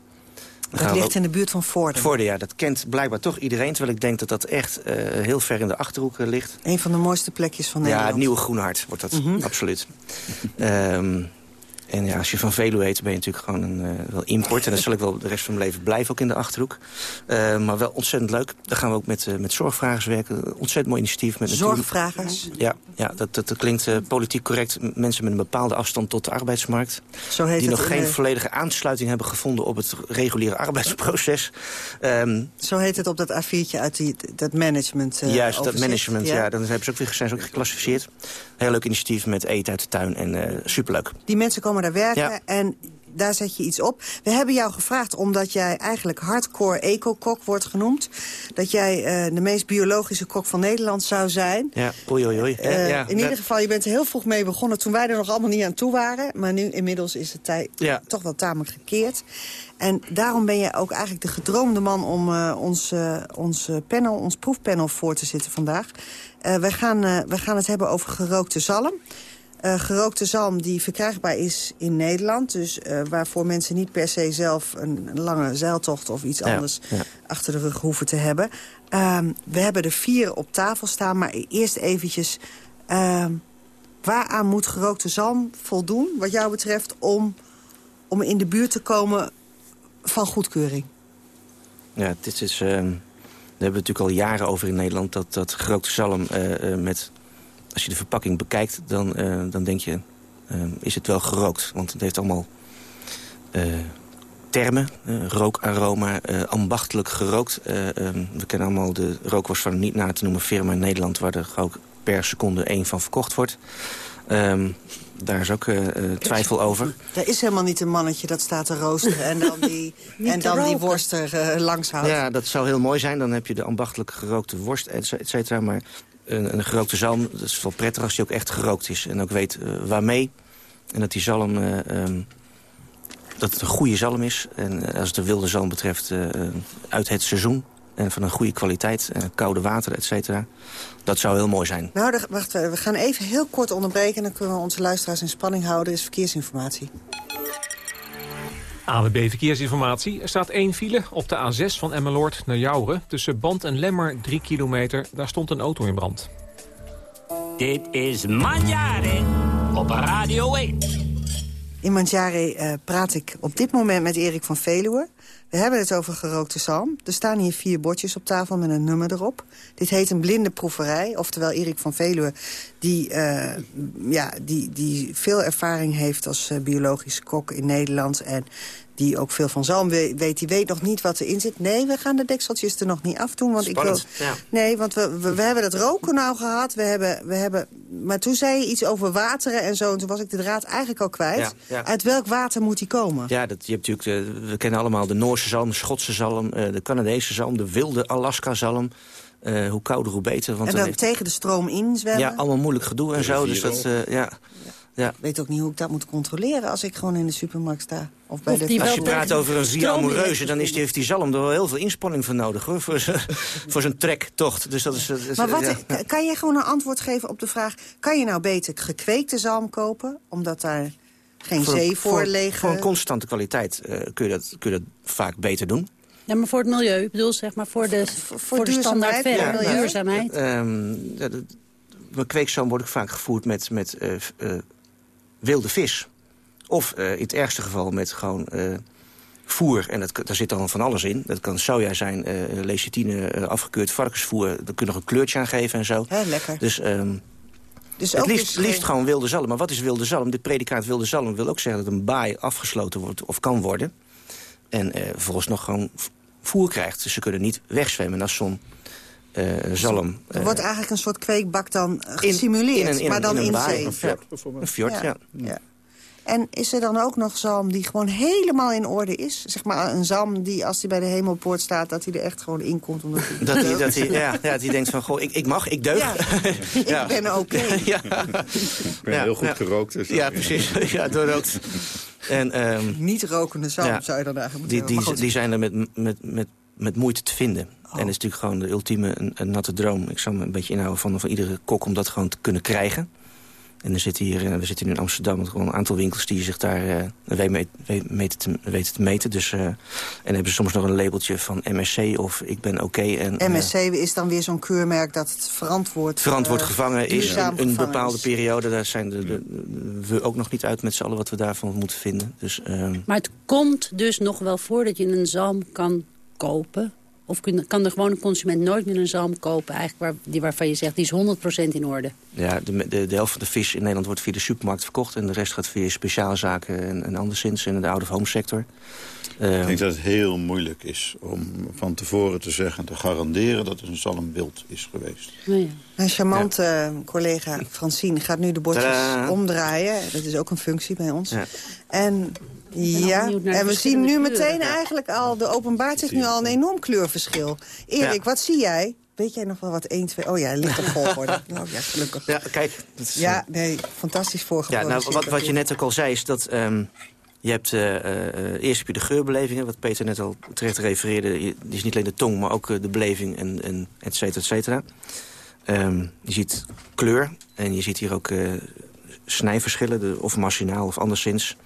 Dat ligt in de buurt van Voorden. Voorde, ja, dat kent blijkbaar toch iedereen. Terwijl ik denk dat dat echt eh, heel ver in de Achterhoek eh, ligt. Een van de mooiste plekjes van Ja, Nederland. het nieuwe Groenhart wordt dat, Mhm. absoluut. Ehm, en ja, als je van Veluwe heet, ben je natuurlijk gewoon een eh, wel import. En dat zal ik wel de rest van mijn leven blijven, ook in de Achterhoek. Eh, maar wel ontzettend leuk. Daar gaan we ook met, eh, met zorgvragers werken. Ontzettend mooi initiatief. Met Zorgvragers. Ja, ja dat, dat, dat klinkt politiek correct. Mensen met een bepaalde afstand tot de arbeidsmarkt. Zo heet die nog geen de- volledige aansluiting hebben gevonden op het reguliere arbeidsproces. Ehm, Zo heet het op dat A4'tje uit die, dat management. Juist, dat management. Ja. dan hebben ze ook weer, zijn ze ook geclassificeerd. Heel leuk initiatief met eten uit de tuin en superleuk. Die mensen komen werken Ja. en daar zet je iets op. We hebben jou gevraagd omdat jij eigenlijk hardcore eco-kok wordt genoemd. Dat jij eh, de meest biologische kok van Nederland zou zijn. Ja, oei oei oei. Eh, ja, in ieder dat- geval, je bent er heel vroeg mee begonnen toen wij er nog allemaal niet aan toe waren. Maar nu inmiddels is de tijd Ja. toch wel tamelijk gekeerd. En daarom ben je ook eigenlijk de gedroomde man om eh, ons, ons panel, ons proefpanel voor te zitten vandaag. We, gaan, we gaan het hebben over gerookte zalm. Eh, gerookte zalm die verkrijgbaar is in Nederland. Dus eh, waarvoor mensen niet per se zelf een, een lange zeiltocht of iets Ja, anders ja. achter de rug hoeven te hebben. Ehm, we hebben er vier op tafel staan, maar eerst eventjes... ehm, waaraan moet gerookte zalm voldoen, wat jou betreft... om, om in de buurt te komen van goedkeuring? Ja, dit is... Daar hebben we natuurlijk al jaren over in Nederland... dat, dat gerookte zalm uh, met... Als je de verpakking bekijkt, dan, dan denk je... is het wel gerookt? Want het heeft allemaal termen. rookaroma, ambachtelijk gerookt. Ehm, we kennen allemaal de rookworst van niet na te noemen firma in Nederland... waar er ook per seconde één van verkocht wordt. Um, daar is ook uh, twijfel over. Er is helemaal niet een mannetje dat staat te roosteren... en dan die, en dan die worst er uh, langs houdt. Ja, dat zou heel mooi zijn. Dan heb je de ambachtelijk gerookte worst, et cetera. Maar een, een, gerookte zalm, dat is wel prettig als die ook echt gerookt is. En ook weet waarmee. En dat die zalm... Um, dat het een goede zalm is. En als het de wilde zalm betreft, uit het seizoen. En van een goede kwaliteit, koude water, et cetera. Dat zou heel mooi zijn. Nou, wacht, we gaan even heel kort onderbreken... en dan kunnen we onze luisteraars in spanning houden. Is verkeersinformatie. AWB Verkeersinformatie. Er staat één file op de A6 van Emmeloord naar Jouren. Tussen Band en Lemmer, 3 kilometer. Daar stond een auto in brand. Dit is Manjare op Radio 1. In Manjare uh, praat ik op dit moment met Erik van Veluwe. We hebben het over gerookte zalm. Er staan hier vier bordjes op tafel met een nummer erop. Dit heet een blinde proeverij. Oftewel Erik van Veluwe, die, uh, ja, die, die veel ervaring heeft als uh, biologische kok in Nederland. En die ook veel van zalm weet, die weet nog niet wat erin zit. Nee, we gaan de dekseltjes er nog niet afdoen. Want Spannend, ik wil, Nee, want we, we, hebben het roken nou gehad. We hebben, we hebben, maar toen zei je iets over wateren en zo. En toen was ik de draad eigenlijk al kwijt. Uit welk water moet die komen? Ja, dat, je hebt natuurlijk, de, we kennen allemaal de Noorse zalm, de Schotse zalm... Uh, de Canadese zalm, de wilde Alaska-zalm. Uh, hoe kouder, hoe beter. Want en dan, tegen de stroom in zwemmen? Ja, allemaal moeilijk gedoe en zo. Dus dat, uh, ja... Ja. Ik weet ook niet hoe ik dat moet controleren als ik gewoon in de supermarkt sta. Of bij de als je praat over een via amoureuze, dan is die, heeft die zalm er wel heel veel inspanning voor nodig. Hoor, voor zijn trektocht. Dus dat is, maar wat, kan je gewoon een antwoord geven op de vraag... kan je nou beter gekweekte zalm kopen, omdat daar geen voor, zee voor, voor leeg... Voor een constante kwaliteit uh, kun, je dat, kun je dat vaak beter doen. Ja, maar voor het milieu, ik bedoel zeg maar voor de, voor, voor de standaard verder, ja, duurzaamheid. Um, ja, de, kweekzalm wordt ook vaak gevoerd met, met uh, uh, wilde vis. Of uh, in het ergste geval met gewoon uh, voer. En dat, daar zit dan van alles in. Dat kan soja zijn, uh, lecithine, afgekeurd varkensvoer. Daar kun je nog een kleurtje aan geven en zo. Heel lekker. Dus... Um, dus het liefst, liefst gewoon wilde zalm. Maar wat is wilde zalm? Dit predicaat wilde zalm wil ook zeggen dat een baai afgesloten wordt of kan worden. En vervolgens nog gewoon voer krijgt. Dus ze kunnen niet wegzwemmen als zo'n zalm. Er wordt eigenlijk een soort kweekbak dan gesimuleerd, in, in een, maar dan in, zee. Een fjord bijvoorbeeld. Een fjord, ja. ja. En is er dan ook nog zalm die gewoon helemaal in orde is? Zeg maar een zalm die als hij bij de hemelpoort staat... dat hij er echt gewoon in komt. Omdat hij dat, hij, dat, hij, ja, ja, die denkt van, goh, ik, ik mag, ik deug. Ja, ik ben oké. Okay. Ja. Ik ben heel goed gerookt. Dus ja, precies. Ja, doorrookt. En, um, Niet rokende zalm zou je dan eigenlijk moeten die, die, die zijn er met, met, met, met moeite te vinden. Oh. En dat is natuurlijk gewoon de ultieme een, een, natte droom. Ik zou me een beetje inhouden van, van iedere kok om dat gewoon te kunnen krijgen. En er zitten hier, eh, we zitten nu in Amsterdam, gewoon een aantal winkels die zich daar uh, weten, te, weten te meten. Dus, uh, en hebben soms nog een labeltje van MSC of ik ben oké. en MSC is dan weer zo'n keurmerk dat het verantwoord... Verantwoord gevangen is in een bepaalde periode. Daar zijn de, de, we ook nog niet uit met z'n allen wat we daarvan moeten vinden. Dus, ehm, Maar het komt dus nog wel voor dat je een zalm kan kopen of kan de gewone consument nooit meer een zalm kopen... Eigenlijk waar, die waarvan je zegt, die is 100% in orde? Ja, de, de, de, helft van de vis in Nederland wordt via de supermarkt verkocht... en de rest gaat via speciaalzaken en, en anderszins in de out-of-home sector. Ik denk ehm, dat het heel moeilijk is om van tevoren te zeggen... te garanderen dat het een zalm wild is geweest. Oh ja. Mijn charmante ja. collega Francine gaat nu de bordjes omdraaien. Dat is ook een functie bij ons. Ja. En ja, en we zien nu meteen eigenlijk al, de openbaart zich nu al een enorm kleurverschil. Erik, wat zie jij? Weet jij nog wel wat 1, 2... Oh ja, ligt op volgorde. oh ja, gelukkig. Ja, kijk. Dat is, ja, nee, fantastisch voorgeboden. Ja, nou, wat, wat je net ook al zei is dat... Um, je hebt uh, uh, eerst heb je de geurbelevingen, wat Peter net al terecht refereerde. Die is niet alleen de tong, maar ook uh, de beleving en, en et cetera, et cetera. Um, je ziet kleur en je ziet hier ook snijverschillen, de, of machinaal of anderszins.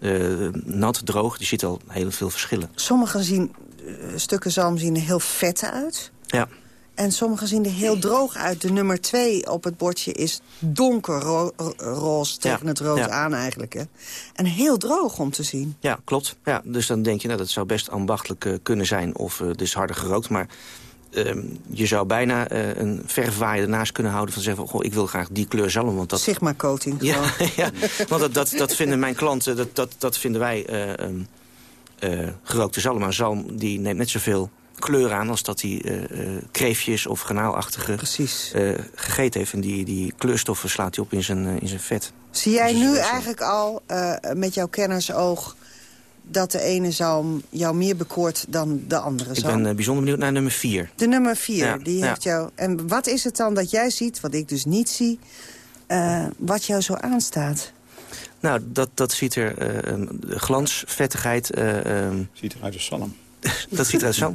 Uh, nat, droog, je ziet al heel veel verschillen. Sommige zien, uh, stukken zalm zien er heel vet uit. Ja. En sommige zien er heel droog uit. De nummer twee op het bordje is donkerroze tegen het rood ja. aan eigenlijk. Hè? En heel droog om te zien. Ja, klopt. Ja, dus dan denk je, nou, dat zou best ambachtelijk eh, kunnen zijn. Of uh, dus harder gerookt. Maar ehm, je zou bijna uh, een verfwaaier ernaast kunnen houden. Van zeggen, goh, ik wil graag die kleur zalm. Want dat... Sigma coating ja, ja, want dat, dat, dat vinden mijn klanten, dat, dat, dat vinden wij um, gerookte zalm. Maar zalm die neemt net zoveel kleur aan als dat hij kreefjes of granaalachtige gegeten heeft. En die, die kleurstoffen slaat hij op in zijn, in zijn vet. Zie jij dus nu eigenlijk al met jouw kennersoog dat de ene zalm jou meer bekoort dan de andere zalm? Ik ben bijzonder benieuwd naar nummer 4. De nummer 4, ja, die heeft jou... En wat is het dan dat jij ziet, wat ik dus niet zie, wat jou zo aanstaat? Nou, dat, dat ziet er glans, vettigheid... um, ziet eruit als zalm. dat ziet eruit zo.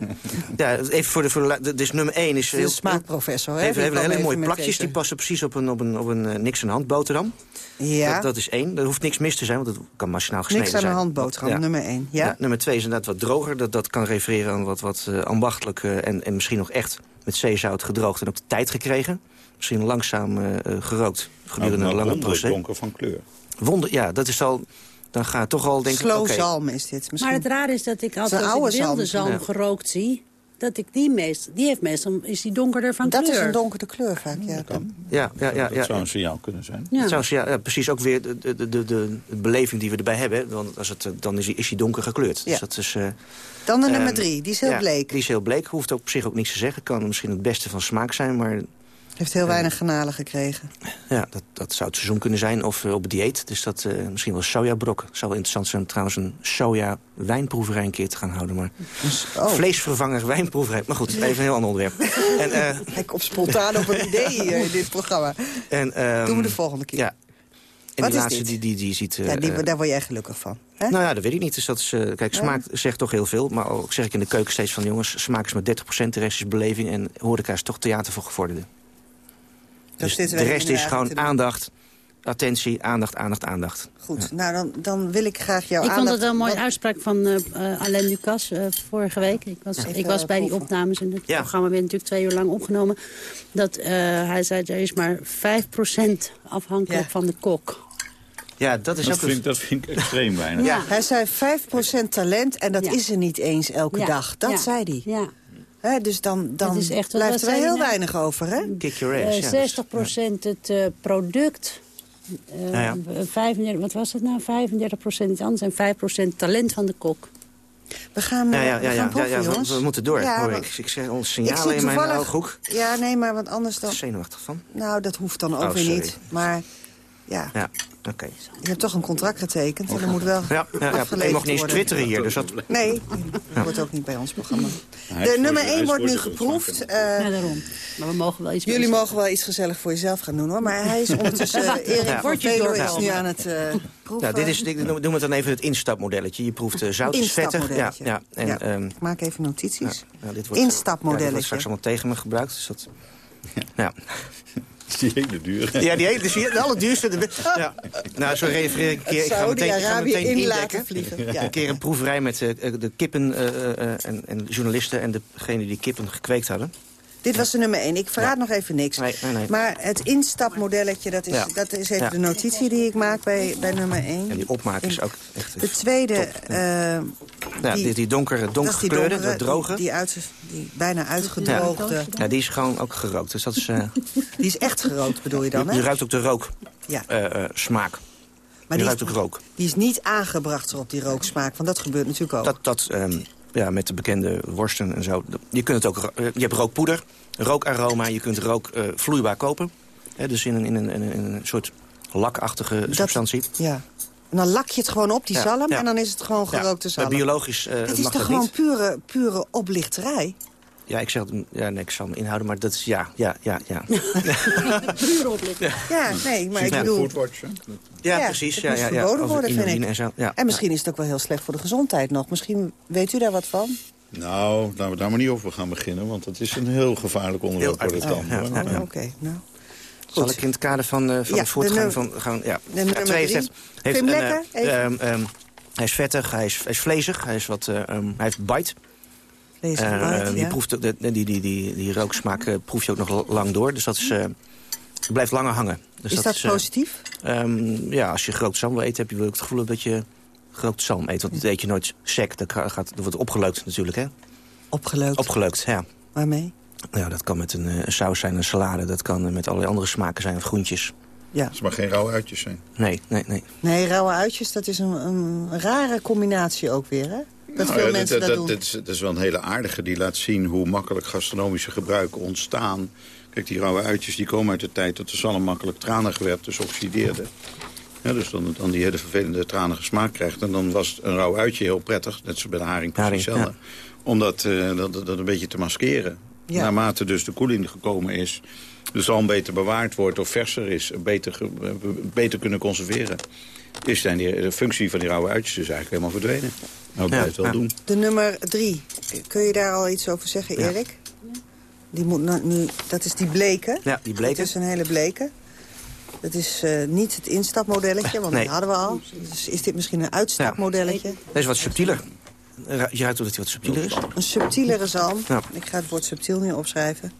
Ja, even voor de, voor de, dus nummer 1 is... De smaakprofessor, hè? Even, even hele mooie plakjes, die passen precies op een, op een, op een uh, niks aan handboterham. Ja. Dat, dat is één. Er hoeft niks mis te zijn, want dat kan machinaal gesneden zijn. Niks aan een handboterham, ja. nummer 1. Ja? ja? nummer 2 is inderdaad wat droger. Dat, dat kan refereren aan wat, wat uh, ambachtelijk uh, en, en misschien nog echt met zeezout gedroogd en op de tijd gekregen. Misschien langzaam gerookt gedurende nou, een lange proces. donker van kleur. Wonder, ja, dat is al dan ga het toch al denken... Slow okay. zalm is dit misschien. Maar het raar is dat ik altijd als ik wilde zalm, zalm gerookt zie... dat ik die meest, die heeft meestal, is die donkerder van dat kleur. Dat is een donkere kleur vaak, ja. Ja, ja, ja, dat ja, zou een signaal kunnen zijn. Ja. Dat zou, ja, ja, precies ook weer de, de, de, de, de beleving die we erbij hebben. Want als het, dan is hij, is hij donker gekleurd. Dus ja. dat is, uh, dan de um, nummer drie, die is heel ja, bleek. Die is heel bleek, hoeft ook op zich ook niks te zeggen. Kan misschien het beste van smaak zijn, maar... Heeft heel weinig granalen gekregen. Ja, dat, dat zou het seizoen kunnen zijn. Of uh, op dieet. Dus dat uh, misschien wel sojabrok. Het zou wel interessant zijn om trouwens een soja wijnproeverij een keer te gaan houden. Maar oh. vleesvervanger wijnproeverij. Maar goed, even een heel ander onderwerp. en, uh, Ik op spontaan op een idee hier in dit programma. En, um, Doen we de volgende keer. Ja. En Wat die laatste, dit? die, die, die ziet... ja, die, daar word jij gelukkig van. Hè? Nou ja, dat weet ik niet. Dus dat is, uh, kijk, smaak ja. zegt toch heel veel. Maar ook zeg ik in de keuken steeds van... jongens, smaak is maar 30%, de rest is beleving. En horeca is toch theater voor gevorderden. Dus de rest is gewoon aandacht, attentie, aandacht, aandacht, aandacht. Goed, ja. nou dan, dan wil ik graag jouw ik aandacht... Ik vond het wel een mooie uitspraak van uh, Alain Ducasse uh, vorige week. Ik was, ik was bij die opnames en het ja. programma werd natuurlijk twee uur lang opgenomen. Dat uh, hij zei, er is maar 5% afhankelijk ja. van de kok. Ja, dat is dat ook... Vind, dat vind ik extreem weinig. Ja. Hij zei 5% talent en dat is er niet eens elke dag. Dat zei hij. Ja. He, dus dan, dan is echt, blijft er heel weinig over, hè? Kick your ass, uh, 60 procent ja. het uh, product. Uh, ja, ja. 35, wat was het nou? 35 procent iets anders en 5 procent talent van de kok. We gaan, ja, ja, ja, we, gaan proeven, ja, jongens. We, we, moeten door. Ja, hoor. want, ik, ik zeg ons signalen in mijn ooghoek. Ja, nee, maar wat anders dan... zenuwachtig van? Nou, dat hoeft dan ook oh, weer sorry. niet. Maar ja... ja. Oké. Okay. Je hebt toch een contract getekend en dat moet wel Ja, ja, ja. je mag niet eens twitteren hier. Dus dat... Nee, dat ja. wordt ook niet bij ons programma. De nummer 1 wordt nu geproefd. Uh, ja, daarom. Maar we mogen wel iets Jullie mogen wel iets gezellig voor jezelf gaan doen, hoor. Maar hij is ondertussen... Uh, Erik ja. van Velo is nu aan het uh, proeven. Ja, dit is, dit, noem het dan even het instapmodelletje. Je proeft uh, zout, vettig. Ja, ja, en, ja. Um, Ik maak even notities. Ja, dit wordt, instapmodelletje. Ja, dit wordt straks allemaal tegen me gebruikt. Dus dat, ja. Die hele duur. Ja, die hele, dus de allerduurste. De, ja. Nou, zo refereer ik een keer. Ik ga meteen, ik ga meteen in indekken. Vliegen. Ja. Een keer een proeverij met uh, de kippen uh, uh, en, en journalisten en degene die kippen gekweekt hadden. Dit was de nummer 1. Ik verraad ja. nog even niks. Nee, nee, nee. Maar het instapmodelletje, dat is, ja. dat is even ja. de notitie die ik maak bij, bij nummer 1. En die opmaak is ook echt De tweede... Uh, ja, die, die donkere, die donkere, dat droge. Die, die, uit, die bijna uitgedroogde. Ja. ja, die is gewoon ook gerookt. Dus dat is, uh, die is echt gerookt, bedoel je dan, je, hè? je ruikt ook de rook. Ja. Uh, smaak. Maar je die ruikt is, ook rook. Die is niet aangebracht erop, die rooksmaak. Want dat gebeurt natuurlijk ook. Dat, dat um, ja, met de bekende worsten en zo. Je, kunt het ook, je hebt rookpoeder, rookaroma. Je kunt rook uh, vloeibaar kopen. Hè, dus in een, in, een, in, een, soort lakachtige dat, substantie. Ja. En dan lak je het gewoon op, die ja, zalm, ja. en dan is het gewoon gerookte ja, zalm. biologisch uh, Dat is mag toch dat gewoon niet? pure, pure oplichterij? Ja, ik zeg het, ja, nee, ik zal me inhouden, maar dat is ja, ja, ja, ja. Oplichting. Ja, nee, maar ik bedoel... Foodwatch, ja, ja, precies. Het ja, moet ja, ja. verboden worden, vind ik. En, zo. Ja, en misschien is het ook wel heel slecht voor de gezondheid nog. Misschien weet u daar wat van? Nou, laten we daar maar niet over gaan beginnen, want het is een heel gevaarlijk onderwerp voor het dan. Ja, ja, Oké, okay, nou... Zal ik in het kader van, uh, van ja, het voortgang van... Gaan, ja, de nummer 62. Heeft een, lekker? Uh, um, um, hij is vettig, hij is, hij is vlezig, hij, is wat, uh, um, hij heeft bite. Uit, die, ja. proeft, de, die, die, die, die rooksmaak eh, proef je ook nog lang door. Dus dat is, eh, blijft langer hangen. Dus is dat, eh, positief? ehm, ja, als je groot zalm wil eten, heb je wel ook het gevoel dat je groot zalm eet. Want dat eet je nooit sec. Dat, gaat, dat wordt opgeleukt natuurlijk, hè? Opgeleukt? Opgeleukt, ja. Waarmee? Ja, dat kan met een, eh, een saus zijn, een salade. Dat kan eh, met allerlei andere smaken zijn, of groentjes. Ja. Het mag geen rauwe uitjes zijn. Nee, nee, nee. Nee, rauwe uitjes, dat is een, een rare combinatie ook weer, hè? Dat Nou veel ja, mensen dat, doen. Dat is, dat is wel een hele aardige. Die laat zien hoe makkelijk gastronomische gebruiken ontstaan. Kijk, die rauwe uitjes die komen uit de tijd dat de zalm makkelijk tranig werd, dus oxideerde. Ja, dus dan, dan die hele vervelende tranige smaak krijgt. En dan was een rauw uitje heel prettig, net zoals bij de haring precies Haring. Om dat, eh, dat, dat een beetje te maskeren. Ja. Naarmate dus de koeling gekomen is, de zalm beter bewaard wordt of verser is, beter, beter kunnen conserveren. Is zijn die, de functie van die rauwe uitjes dus eigenlijk helemaal verdwenen. Nou, dat blijft wel doen. De nummer drie, kun je daar al iets over zeggen, Erik? Die moet nou- nu, dat is die bleke. Ja, die bleke. Dat is een hele bleke. Dat is eh, niet het instapmodelletje, want Nee. die hadden we al. Dus is dit misschien een uitstapmodelletje? Deze is wat subtieler. Je ruikt dat hij wat subtieler is. Een subtielere zalm. Ja. Ik ga het woord subtiel nu opschrijven.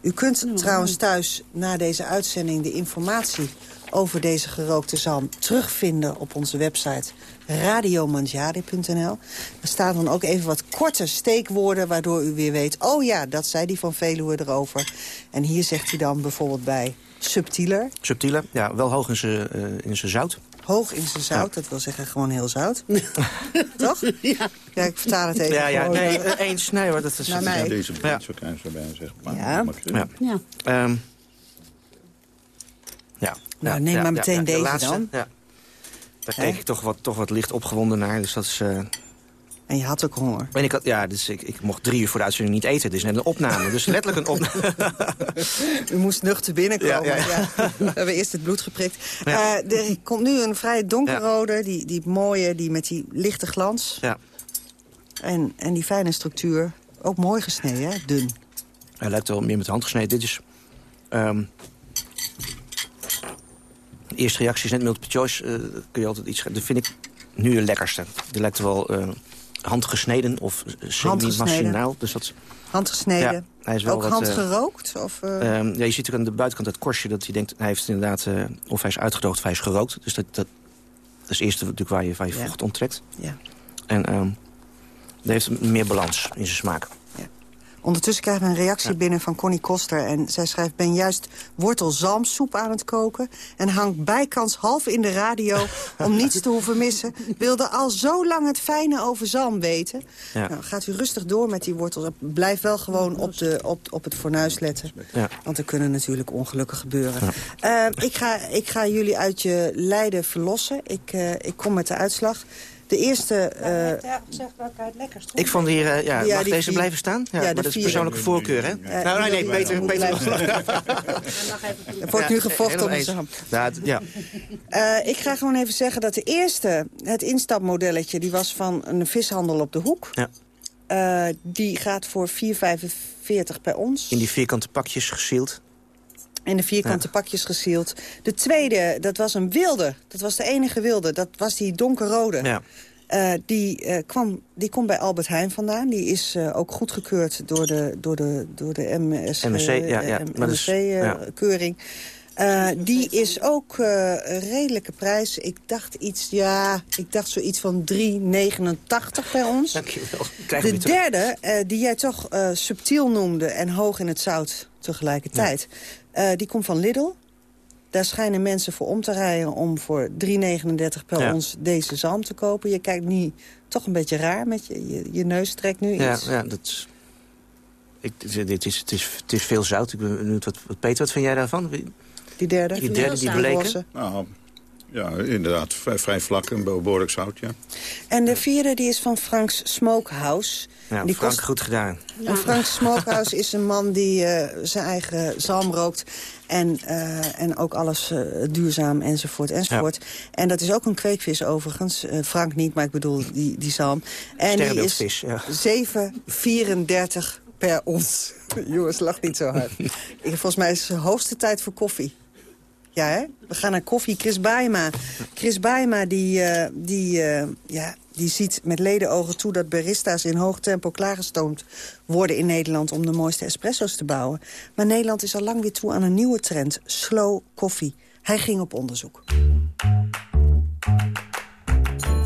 U kunt trouwens thuis na deze uitzending de informatie over deze gerookte zalm terugvinden op onze website radiomangiare.nl. Er staan dan ook even wat korte steekwoorden waardoor u weer weet... oh ja, dat zei die van Veluwe erover. En hier zegt hij dan bijvoorbeeld bij subtieler. Subtieler, ja, wel hoog in zijn eh, in zijn zout. Hoog in zijn zout, dat wil zeggen gewoon heel zout. Toch? Ja. Ja, ik vertaal het even. Ja, ja, gewoon, nee, eens. Nee hoor, dat is... Naar mij. Ja, deze Ja. zo kan je zo bijna zeggen. Maar, Ja. Ja. Ja. Nou, neem maar meteen deze laatste, dan. Ja. Daar keek ik toch wat, toch wat licht opgewonden naar. Dus dat is... eh, En je had ook honger. en ik, had, ja, dus ik, ik mocht drie uur voor de uitzending niet eten. Is net een opname. Dus letterlijk een opname. U moest nuchter binnenkomen. Ja, ja, ja. We hebben eerst het bloed geprikt. Eh, er komt nu een vrij donkerrode, die, die mooie, die met die lichte glans. Ja. En, en die fijne structuur. Ook mooi gesneden, hè? dun. Hij lijkt wel meer met de hand gesneden. Dit is... ehm, eerste reactie is net multiple choice. eh, kun je altijd iets... Dat vind ik nu de lekkerste. Die lijkt wel eh, handgesneden of semi-machinaal. Dus dat, Handgesneden. Ja, hij is wel ook wat, handgerookt? Of, eh, Ehm, ja, je ziet ook aan de buitenkant dat korstje dat je denkt... hij heeft inderdaad, of hij is uitgedroogd of hij is gerookt. Dus dat, dat, dat is het eerste natuurlijk waar je, waar je Ja. vocht onttrekt. Ja. En ehm dat heeft meer balans in zijn smaak. Ondertussen krijgen we een reactie binnen van Connie Koster. En zij schrijft, ben juist wortelzalmsoep aan het koken... en hang bijkans half in de radio om niets te hoeven missen. Wilde al zo lang het fijne over zalm weten. Ja. Nou, gaat u rustig door met die wortels. Blijf wel gewoon op, de, op, op het fornuis letten. Ja. Want er kunnen natuurlijk ongelukken gebeuren. Eh, ik, ga, ik ga jullie uit je lijden verlossen. Ik, eh, ik kom met de uitslag. De eerste... eh, Zeg welke het lekkerst Ik vond hier, eh, ja, Ja, mag die deze blijven staan? Ja, Ja, maar de dat is vier- persoonlijke voorkeur, hè? Nou, nee, nee, die- beter. Er wordt nu gevochten om de. Ja, ja. Eh, ik ga gewoon even zeggen dat de eerste, het instapmodelletje... die was van een vishandel op de hoek. Ja. Eh, die gaat voor 4,45 per ons. In die vierkante pakjes gesield. In de vierkante pakjes gesield. De tweede, dat was een wilde. Dat was de enige wilde. Dat was die donkerrode. Ja. Eh, die, eh, kwam, die komt bij Albert Heijn vandaan. Die is eh, ook goedgekeurd door de, door de, door de MS, MSC, ja, ja. MSC-keuring. Eh, die is ook een redelijke prijs. Ik dacht iets, ja, ik dacht zoiets van 3,89 bij ons. Dankjewel. De derde, die jij toch subtiel noemde en hoog in het zout tegelijkertijd... eh, die komt van Lidl. Daar schijnen mensen voor om te rijden om voor 3,39 per Ja. ons deze zalm te kopen. Je kijkt nu toch een beetje raar met je, je, je neus trekt nu Ja, iets. ja, dat is... Ik, dit is, het, is, het is veel zout. Ik ben benieuwd wat, wat Peter, wat vind jij daarvan? Die derde? Die derde, die bleken? Nou, ja, inderdaad, vrij, vrij vlak en behoorlijk zout, ja. En de vierde die is van Frank's Smokehouse. Ja, die Frank, kost- goed gedaan. En Frank Smokehouse is een man die eh, zijn eigen zalm rookt. En, eh, en ook alles eh, duurzaam enzovoort enzovoort. En dat is ook een kweekvis overigens. Frank niet, maar ik bedoel die, die zalm. En die is Sterrenbeeldvis, ja. 7,34 per ons. Jongens, lach niet zo hard. ik, volgens mij is het de hoogste tijd voor koffie. We gaan naar koffie. Chris Baema. Chris Baema die, uh, die, uh, ja, die ziet met ledenogen toe dat barista's in hoog tempo klaargestoomd worden in Nederland om de mooiste espresso's te bouwen. Maar Nederland is al lang weer toe aan een nieuwe trend, slow koffie. Hij ging op onderzoek.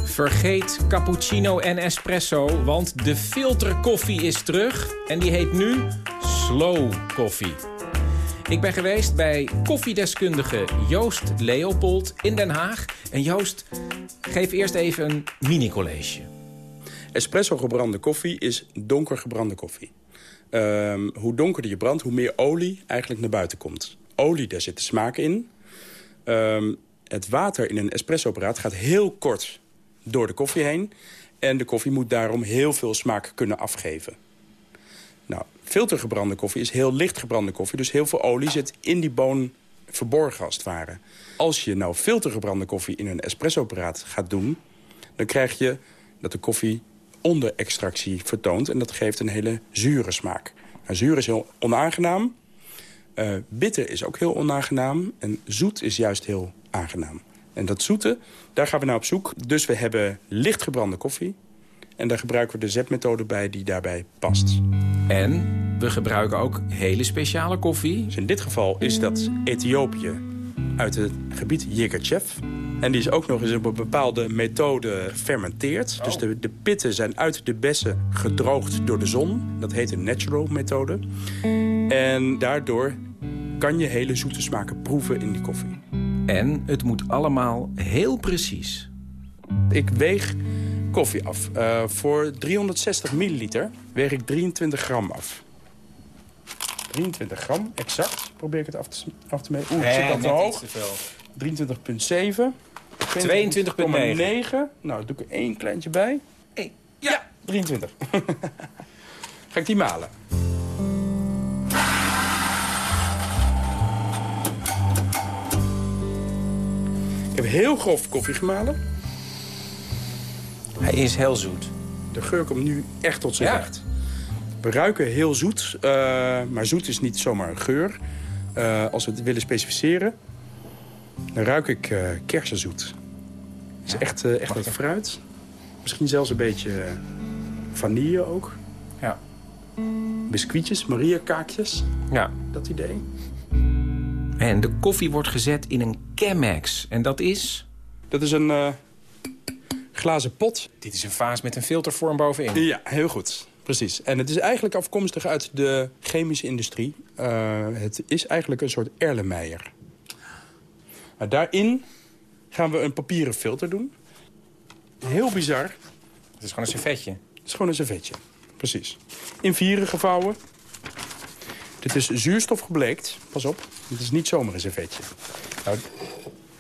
Vergeet cappuccino en espresso, want de filterkoffie is terug. En die heet nu slow koffie. Ik ben geweest bij koffiedeskundige Joost Leopold in Den Haag. En Joost, geef eerst even een mini-college. Espresso gebrande koffie is donker gebrande koffie. Um, hoe donkerder je brandt, hoe meer olie eigenlijk naar buiten komt. Olie, daar zit de smaak in. Um, het water in een espressoapparaat gaat heel kort door de koffie heen. En de koffie moet daarom heel veel smaak kunnen afgeven. Filtergebrande koffie is heel licht gebrande koffie. Dus heel veel olie zit in die boon verborgen als het ware. Als je nou filtergebrande koffie in een espressoapparaat gaat doen... dan krijg je dat de koffie onder extractie vertoont. En dat geeft een hele zure smaak. Nou, zuur is heel onaangenaam. Uh, bitter is ook heel onaangenaam. En zoet is juist heel aangenaam. En dat zoete, daar gaan we naar op zoek. Dus we hebben licht gebrande koffie. En daar gebruiken we de zetmethode bij die daarbij past. En we gebruiken ook hele speciale koffie. Dus in dit geval is dat Ethiopië uit het gebied Yirgacheffe. En die is ook nog eens op een bepaalde methode fermenteerd. Dus de, de pitten zijn uit de bessen gedroogd door de zon. Dat heet een natural methode. En daardoor kan je hele zoete smaken proeven in die koffie. En het moet allemaal heel precies. Ik weeg koffie af. Uh, voor 360 milliliter weeg ik 23 gram af. 23 gram, exact. Probeer ik het af te, af te meten. Oeh, ik zit al te hoog. 23,7. 22,9. Nou, doe ik er één kleintje bij. Hey. Ja, 23. Ga ik die malen. Ik heb heel grof koffie gemalen. Hij is heel zoet. De geur komt nu echt tot zijn recht. We ruiken heel zoet, uh, maar zoet is niet zomaar een geur. Uh, als we het willen specificeren, dan ruik ik uh, kersenzoet. Het is echt, echt wat fruit. Misschien zelfs een beetje vanille ook. Ja. Biscuitjes, Maria-kaakjes. Ja. Dat idee. En de koffie wordt gezet in een Chemex. En dat is? Dat is een glazen pot. Dit is een vaas met een filtervorm bovenin. Ja, heel goed. Precies. En het is eigenlijk afkomstig uit de chemische industrie. Uh, het is eigenlijk een soort erlenmeyer. Maar daarin gaan we een papieren filter doen. Heel bizar. Het is gewoon een servetje. Het is gewoon een servetje. Precies. In vieren gevouwen. Dit is zuurstof gebleekt. Pas op. Dit is niet zomaar een servetje. Nou,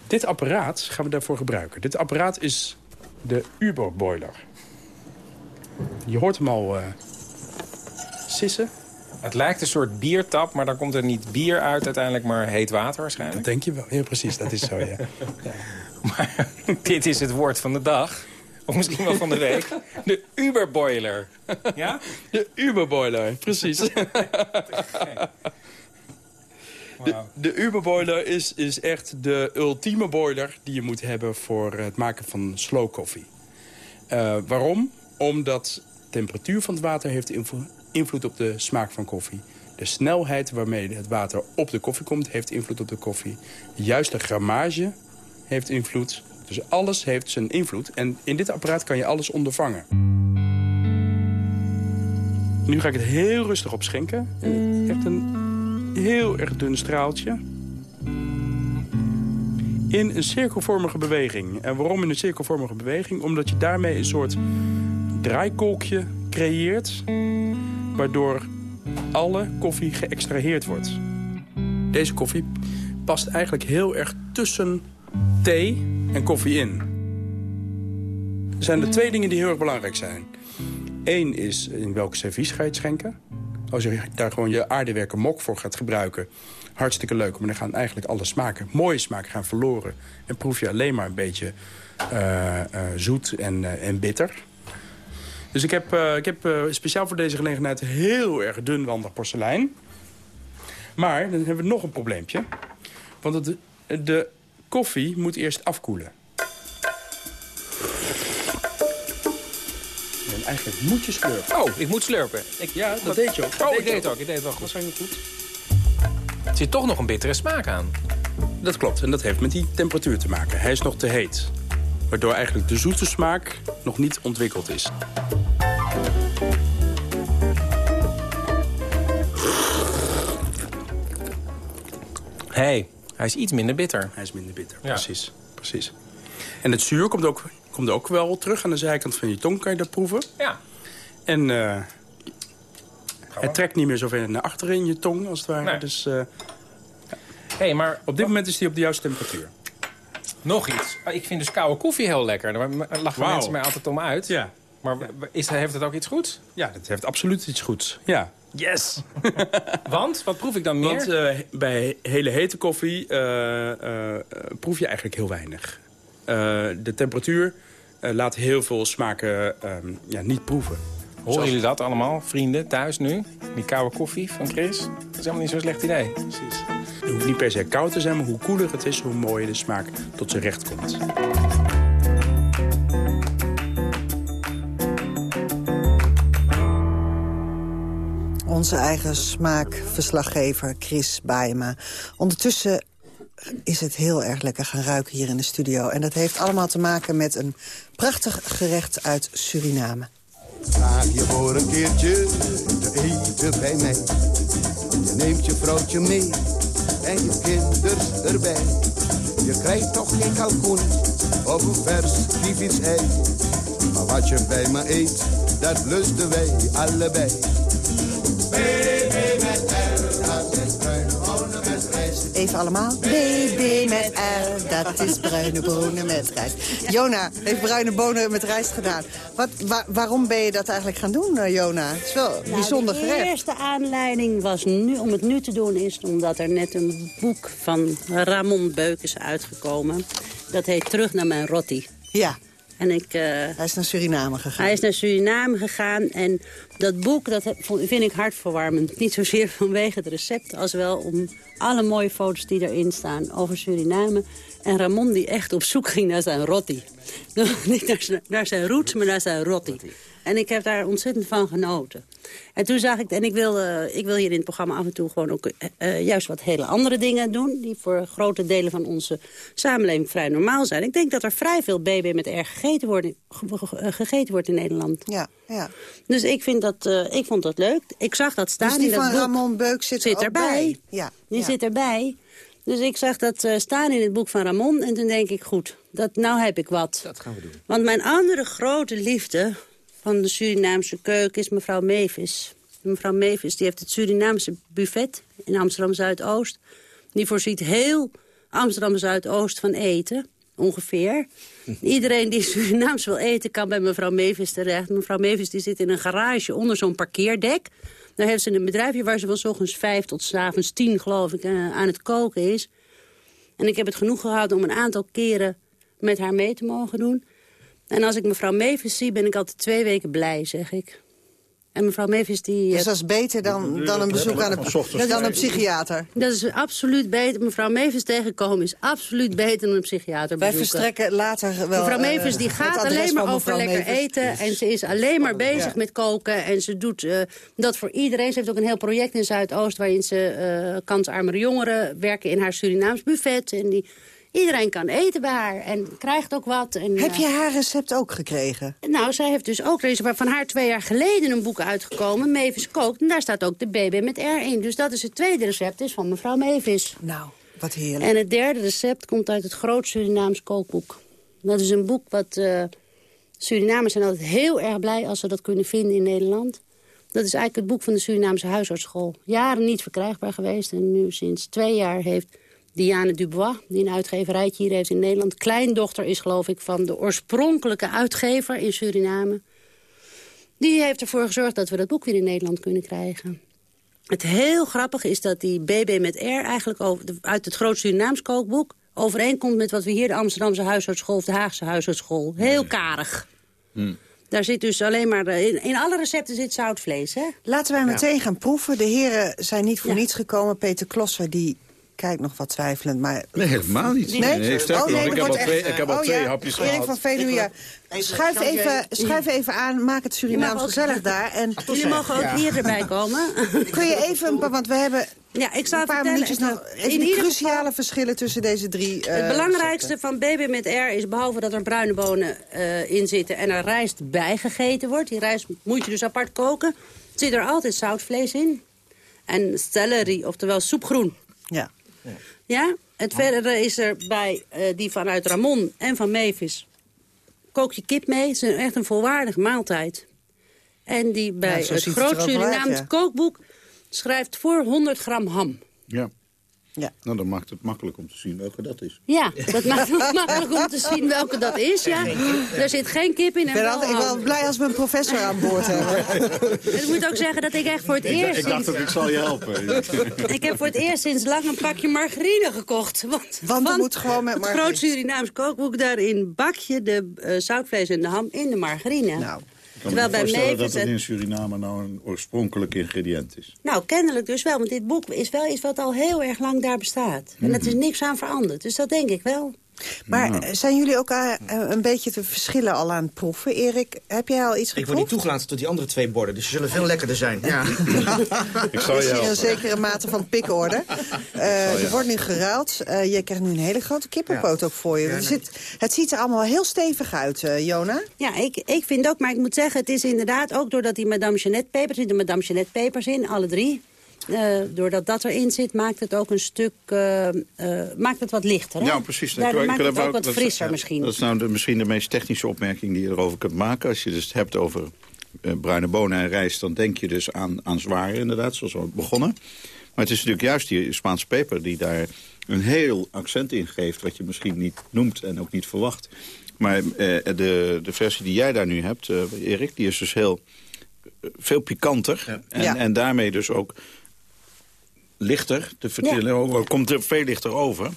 dit apparaat gaan we daarvoor gebruiken. Dit apparaat is de Uber-boiler. Je hoort hem al uh, sissen. Het lijkt een soort biertap, maar dan komt er niet bier uit uiteindelijk, maar heet water waarschijnlijk. Dat denk je wel. Ja, precies. Dat is zo, ja. ja. Maar dit is het woord van de dag. Of misschien wel van de week. De Uber-boiler. Ja? De Uber-boiler, precies. De, de Uber-boiler is, is echt de ultieme boiler die je moet hebben voor het maken van slow coffee. Uh, waarom? Omdat de temperatuur van het water heeft invloed op de smaak van koffie. De snelheid waarmee het water op de koffie komt heeft invloed op de koffie. De juiste grammage heeft invloed. Dus alles heeft zijn invloed. En in dit apparaat kan je alles ondervangen. Nu ga ik het heel rustig opschenken. Echt een heel erg dun straaltje. In een cirkelvormige beweging. En waarom in een cirkelvormige beweging? Omdat je daarmee een soort draaikolkje creëert... waardoor alle koffie geëxtraheerd wordt. Deze koffie past eigenlijk heel erg tussen thee en koffie in. Er zijn er twee dingen die heel erg belangrijk zijn. Eén is in welk servies ga je het schenken. Als je daar gewoon je aardewerken mok voor gaat gebruiken... hartstikke leuk, maar dan gaan eigenlijk alle smaken, mooie smaken gaan verloren. En proef je alleen maar een beetje uh, uh, zoet en, uh, en bitter. Dus ik heb, ik heb speciaal voor deze gelegenheid heel erg dunwandig porselein. Maar dan hebben we nog een probleempje. Want het de koffie moet eerst afkoelen. En eigenlijk moet je slurpen. Oh, ik moet slurpen. Ik, ja, dat deed je ook. oh, deed ik deed het ook. Ik deed het wel goed. Dat goed. Er zit toch nog een bittere smaak aan. Dat klopt, en dat heeft met die temperatuur te maken. Hij is nog te heet. Waardoor eigenlijk de zoete smaak nog niet ontwikkeld is. Hé, hey, hij is iets minder bitter. Hij is minder bitter, precies. precies. En het zuur komt ook, komt ook wel terug aan de zijkant van je tong, kan je dat proeven. Ja. En uh, het trekt niet meer zo ver naar achteren in je tong, als het ware. Nee. Dus uh, hey, maar op dit moment is hij op de juiste temperatuur. Nog iets. Ah, Ik vind dus koude koffie heel lekker. Daar lachen mensen mij altijd om uit. Ja. Maar is, heeft het ook iets goeds? Ja, dat heeft absoluut iets goeds. Ja. Yes! Want? Wat proef ik dan meer? Want uh, bij hele hete koffie uh, uh, proef je eigenlijk heel weinig. De temperatuur laat heel veel smaken um, ja, niet proeven. Horen Zoals... jullie dat allemaal, vrienden, thuis nu? Die koude koffie van Chris? Dat is helemaal niet zo'n slecht idee. Precies. Het hoeft niet per se koud te zijn, maar hoe koeler het is... hoe mooier de smaak tot zijn recht komt. Onze eigen smaakverslaggever Chris Baema. Ondertussen is het heel erg lekker gaan ruiken hier in de studio. En dat heeft allemaal te maken met een prachtig gerecht uit Suriname. Vraag je voor een keertje te eten bij mij. Je neemt je vrouwtje mee en je kinders erbij. Je krijgt toch geen kalkoen of een vers ei. Maar wat je bij me eet, dat lusten wij allebei. Baby met bruine rijst. Even allemaal. R, dat is bruine bonen met rijst. Jona heeft bruine bonen met rijst gedaan. Wat, wa waarom ben je dat eigenlijk gaan doen, uh, Jona? Het is wel nou, bijzonder de gerecht. De eerste aanleiding was nu, om het nu te doen is... omdat er net een boek van Ramon Beuk is uitgekomen. Dat heet Terug naar mijn rotti. Ja. En ik, uh, hij is naar Suriname gegaan. Hij is naar Suriname gegaan. En dat boek dat vind ik hartverwarmend. Niet zozeer vanwege het recept... als wel om alle mooie foto's die erin staan over Suriname. En Ramon die echt op zoek ging naar zijn rotti. Niet naar zijn, naar zijn roots, maar naar zijn rotti. En ik heb daar ontzettend van genoten. En toen zag ik, en ik wil, uh, ik wil hier in het programma af en toe gewoon ook uh, juist wat hele andere dingen doen. Die voor grote delen van onze samenleving vrij normaal zijn. Ik denk dat er vrij veel BB met R gegeten wordt, gegeten wordt in Nederland. Ja, ja. Dus ik, vind dat, uh, ik vond dat leuk. Ik zag dat staan dus die in dat van boek. Ramon Beuk zit, er erbij. bij. Ja, Die ja. zit erbij. Dus ik zag dat uh, staan in het boek van Ramon. En toen denk ik, goed, dat, nou heb ik wat. Dat gaan we doen. Want mijn andere grote liefde van de Surinaamse keuken is mevrouw Mevis. Mevrouw Mevis die heeft het Surinaamse buffet in Amsterdam-Zuidoost. Die voorziet heel Amsterdam-Zuidoost van eten, ongeveer. Iedereen die Surinaams wil eten kan bij mevrouw Mevis terecht. Mevrouw Mevis die zit in een garage onder zo'n parkeerdek. Daar heeft ze een bedrijfje waar ze van ochtends vijf tot s avonds tien, geloof ik, uh, aan het koken is. En ik heb het genoeg gehad om een aantal keren met haar mee te mogen doen. En als ik mevrouw Mevis zie, ben ik altijd twee weken blij, zeg ik. En mevrouw Mevis die... Dus dat is beter dan, dan een bezoek aan een, dan een psychiater? Dat is absoluut beter. Mevrouw Mevis tegenkomen is absoluut beter dan een psychiater Wij verstrekken later wel... Mevrouw Mevis die uh, gaat alleen maar over lekker Mevis. eten. En ze is alleen maar bezig ja. met koken. En ze doet uh, dat voor iedereen. Ze heeft ook een heel project in Zuidoost... waarin ze uh, kansarmere jongeren werken in haar Surinaams buffet. En die... Iedereen kan eten bij haar en krijgt ook wat. En, Heb je haar recept ook gekregen? Nou, zij heeft dus ook van haar twee jaar geleden een boek uitgekomen. Mavis kookt. En daar staat ook de baby met R in. Dus dat is het tweede recept is van mevrouw Mavis. Nou, wat heerlijk. En het derde recept komt uit het Groot Surinaams kookboek. Dat is een boek wat... Uh, Surinamers zijn altijd heel erg blij als ze dat kunnen vinden in Nederland. Dat is eigenlijk het boek van de Surinaamse huisartsschool. Jaren niet verkrijgbaar geweest. En nu sinds twee jaar heeft Diane Dubois, die een uitgeverijtje hier heeft in Nederland. Kleindochter is geloof ik van de oorspronkelijke uitgever in Suriname. Die heeft ervoor gezorgd dat we dat boek weer in Nederland kunnen krijgen. Het heel grappige is dat die BB met R eigenlijk over, uit het groot Surinaams kookboek... overeenkomt met wat we hier de Amsterdamse huisartsschool of de Haagse huisartsschool. Heel karig. Hmm. Daar zit dus alleen maar... In, in alle recepten zit zout vlees, hè? Laten wij meteen ja. gaan proeven. De heren zijn niet voor ja. niets gekomen. Peter Klosser die kijkt nog wat twijfelend, maar... Nee, helemaal niet. Nee? Nee, sterker oh, nee, ik heb al twee, ik heb al oh, twee ja. hapjes Erik gehad. van Veluwe, schuif even, schuif even aan, maak het Surinaams ook- gezellig daar. En, Jullie mogen ook hier erbij komen. Kun je even, een paar- want we hebben ja, ik zal een paar minuutjes nog... Even in de ieder cruciale verschillen tussen deze drie... eh, Het belangrijkste van baby met R is behalve dat er bruine bonen eh, in zitten... en er rijst bijgegeten wordt. Die rijst moet je dus apart koken. Zit er altijd zoutvlees in. En celery, oftewel soepgroen. Ja. Ja? Het verdere is er bij eh, die vanuit Ramon en van Mavis... kook je kip mee. Het is echt een volwaardige maaltijd. En die bij Ja, het Groot Surinaams kookboek... schrijft voor 100 gram ham. Ja. Ja. Nou, dan maakt het makkelijk om te zien welke dat is. Ja, dat maakt het makkelijk om te zien welke dat is, ja. Er zit geen kip in Ik en ben wel altijd ik ben wel blij als we een professor aan boord hebben. En ik moet ook zeggen dat ik echt voor het eerst... Ik dacht ook, ik zal je helpen. Ik heb voor het eerst sinds lang een pakje margarine gekocht. Want, Want moet gewoon met het margarine. groot Surinaams kookboek daarin bak je de eh, zoutvlees en de ham in de margarine. Nou, Terwijl bij Mavis dat het in Suriname nou een oorspronkelijk ingrediënt is. Nou, kennelijk dus wel, want dit boek is wel iets wat al heel erg lang daar bestaat. En Mhm. dat is niks aan veranderd, dus dat denk ik wel. Maar eh, zijn jullie ook eh, een beetje te verschillen al aan het proeven? Erik, heb jij al iets Ik word niet geproefd? toegelaten tot die andere twee borden, dus ze zullen veel lekkerder zijn. Ja. Ik zal is je hier een helpen. zekere mate van pikorde. Eh er wordt nu geruild. Eh, je krijgt nu een hele grote kippenpoot ook voor je. Ja, Er zit, het ziet er allemaal heel stevig uit, eh, Jona. Ja, ik, ik vind ook, maar ik moet zeggen, het is inderdaad ook doordat die Madame Jeannette pepers, er zitten Madame Jeannette pepers in, alle drie. Eh, doordat dat erin zit, maakt het ook een stuk, eh, eh, maakt het wat lichter. Hè? Ja, precies. Daardoor Ik- maakt het ook wat dat- frisser ja, misschien. Dat is nou de, misschien de meest technische opmerking die je erover kunt maken. Als je dus het hebt over eh, bruine bonen en rijst... dan denk je dus aan, aan zware inderdaad, zoals we begonnen. Maar het is natuurlijk juist die Spaanse peper... die daar een heel accent in geeft... wat je misschien niet noemt en ook niet verwacht. Maar eh, de, de versie die jij daar nu hebt, eh, Erik... die is dus heel veel pikanter. En, Ja. en daarmee dus ook lichter te vertellen. Komt er veel lichter over.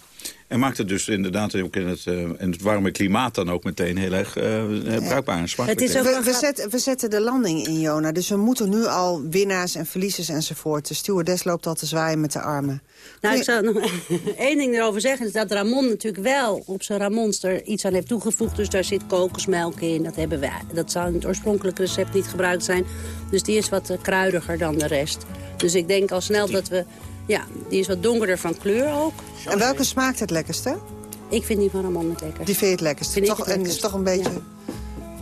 En maakt het dus inderdaad ook in het, eh, in het warme klimaat dan ook meteen heel erg eh, eh, bruikbaar en smakelijk. We, we, zetten, we zetten de landing in, Jona. Dus we moeten nu al winnaars en verliezers enzovoort. De stewardess loopt al te zwaaien met de armen. Nou, ik zou nog één ding erover zeggen. Is dat Ramon natuurlijk wel op zijn Ramons er iets aan heeft toegevoegd. Dus daar zit kokosmelk in. Dat, hebben wij. dat zou in het oorspronkelijke recept niet gebruikt zijn. Dus die is wat kruidiger dan de rest. Dus ik denk al snel dat we... Ja, die is wat donkerder van kleur ook. En welke smaakt het lekkerste? Ik vind die van Ramon het lekkerst. Die vind je het lekkerst? Vind ik Toch, het en is toch een beetje...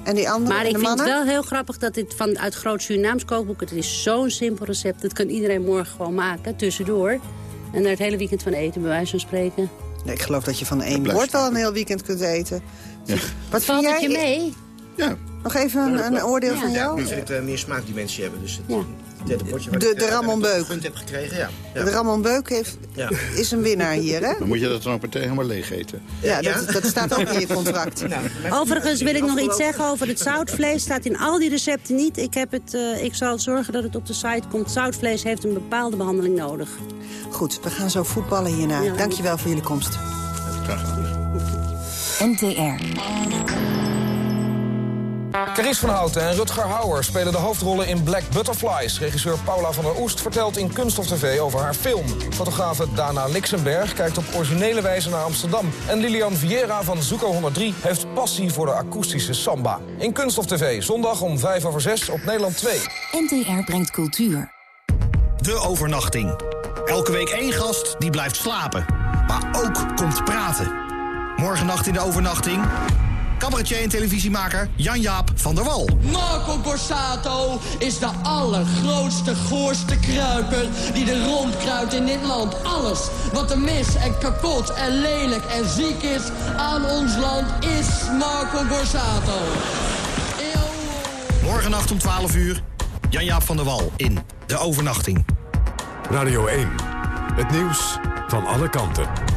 En die andere, Maar ik de vind het wel heel grappig dat dit van uit Groot Surinaams kookboek... het is zo'n simpel recept, dat kan iedereen morgen gewoon maken, tussendoor. En daar het hele weekend van eten, bij wijze van spreken. Nee, ik geloof dat je van één woord wel een heel weekend kunt eten. Wat Valt vind jij? je mee? Ja. Nog even een, een oordeel van Ja, jou? nu vind ik er meer smaakdimensie hebben. Dus het derde De- de eh, Ramon Beuk. gegund heb gekregen, ja. ja. De Ramon Beuk heeft, Ja. is een winnaar hier, hè? Dan moet je dat dan ook meteen helemaal leeg eten. Ja, dat, dat staat ook in je contract. Overigens wil ik nog iets zeggen over het zoutvlees. staat in al die recepten niet. Ik, heb het, eh, ik zal zorgen dat het op de site komt. Zoutvlees heeft een bepaalde behandeling nodig. Goed, we gaan zo voetballen hierna. Ja. Dankjewel voor jullie komst. NTR. Caries van Houten en Rutger Hauer spelen de hoofdrollen in Black Butterflies. Regisseur Paula van der Oest vertelt in Kunst of TV over haar film. Fotografe Dana Lixenberg kijkt op originele wijze naar Amsterdam. En Lilian Vieira van Zuko 103 heeft passie voor de akoestische samba. In Kunst of TV, zondag om 5 over 6 op Nederland 2. NTR brengt cultuur. De overnachting. Elke week één gast die blijft slapen. Maar ook komt praten. Morgennacht in de overnachting. Cabaretier en televisiemaker Jan-Jaap van der Wal. Marco Borsato is de allergrootste, goorste kruiper die er rondkruipt in dit land. Alles wat er mis en kapot en lelijk en ziek is aan ons land is Marco Borsato. Morgennacht om 12 uur. Jan-Jaap van der Wal in De Overnachting. Radio 1. Het nieuws van alle kanten.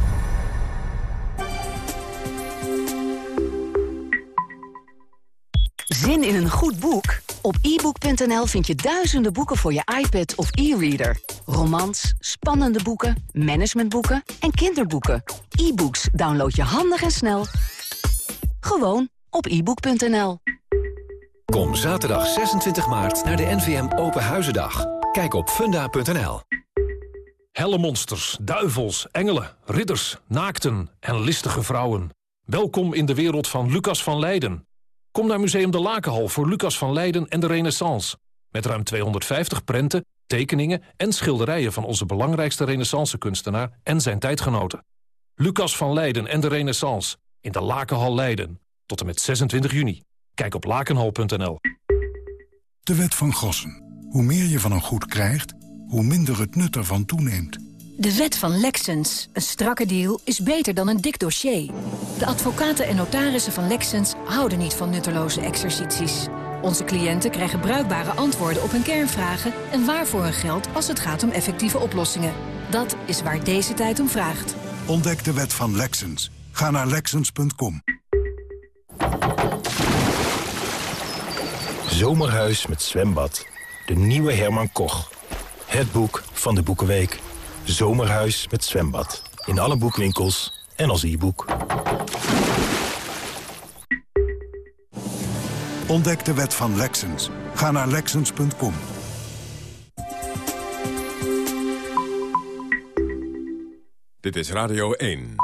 Zin in een goed boek? Op ebook.nl vind je duizenden boeken voor je iPad of e-reader. Romans, spannende boeken, managementboeken en kinderboeken. E-books download je handig en snel. Gewoon op ebook.nl. Kom zaterdag 26 maart naar de NVM Open Huizendag. Kijk op funda.nl. Helle monsters, duivels, engelen, ridders, naakten en listige vrouwen. Welkom in de wereld van Lucas van Leiden. Kom naar Museum de Lakenhal voor Lucas van Leiden en de Renaissance. Met ruim 250 prenten, tekeningen en schilderijen... van onze belangrijkste renaissance-kunstenaar en zijn tijdgenoten. Lucas van Leiden en de Renaissance in de Lakenhal Leiden. Tot en met 26 juni. Kijk op lakenhal.nl. De wet van Gossen. Hoe meer je van een goed krijgt, hoe minder het nut ervan toeneemt. De wet van Lexens. Een strakke deal is beter dan een dik dossier. De advocaten en notarissen van Lexens houden niet van nutteloze exercities. Onze cliënten krijgen bruikbare antwoorden op hun kernvragen... en waarvoor hun geld als het gaat om effectieve oplossingen. Dat is waar deze tijd om vraagt. Ontdek de wet van Lexens. Ga naar Lexens.com. Zomerhuis met zwembad. De nieuwe Herman Koch. Het boek van de Boekenweek. Zomerhuis met zwembad. In alle boekwinkels en als e-boek. Ontdek de wet van Lexens. Ga naar Lexens.com. Dit is Radio 1.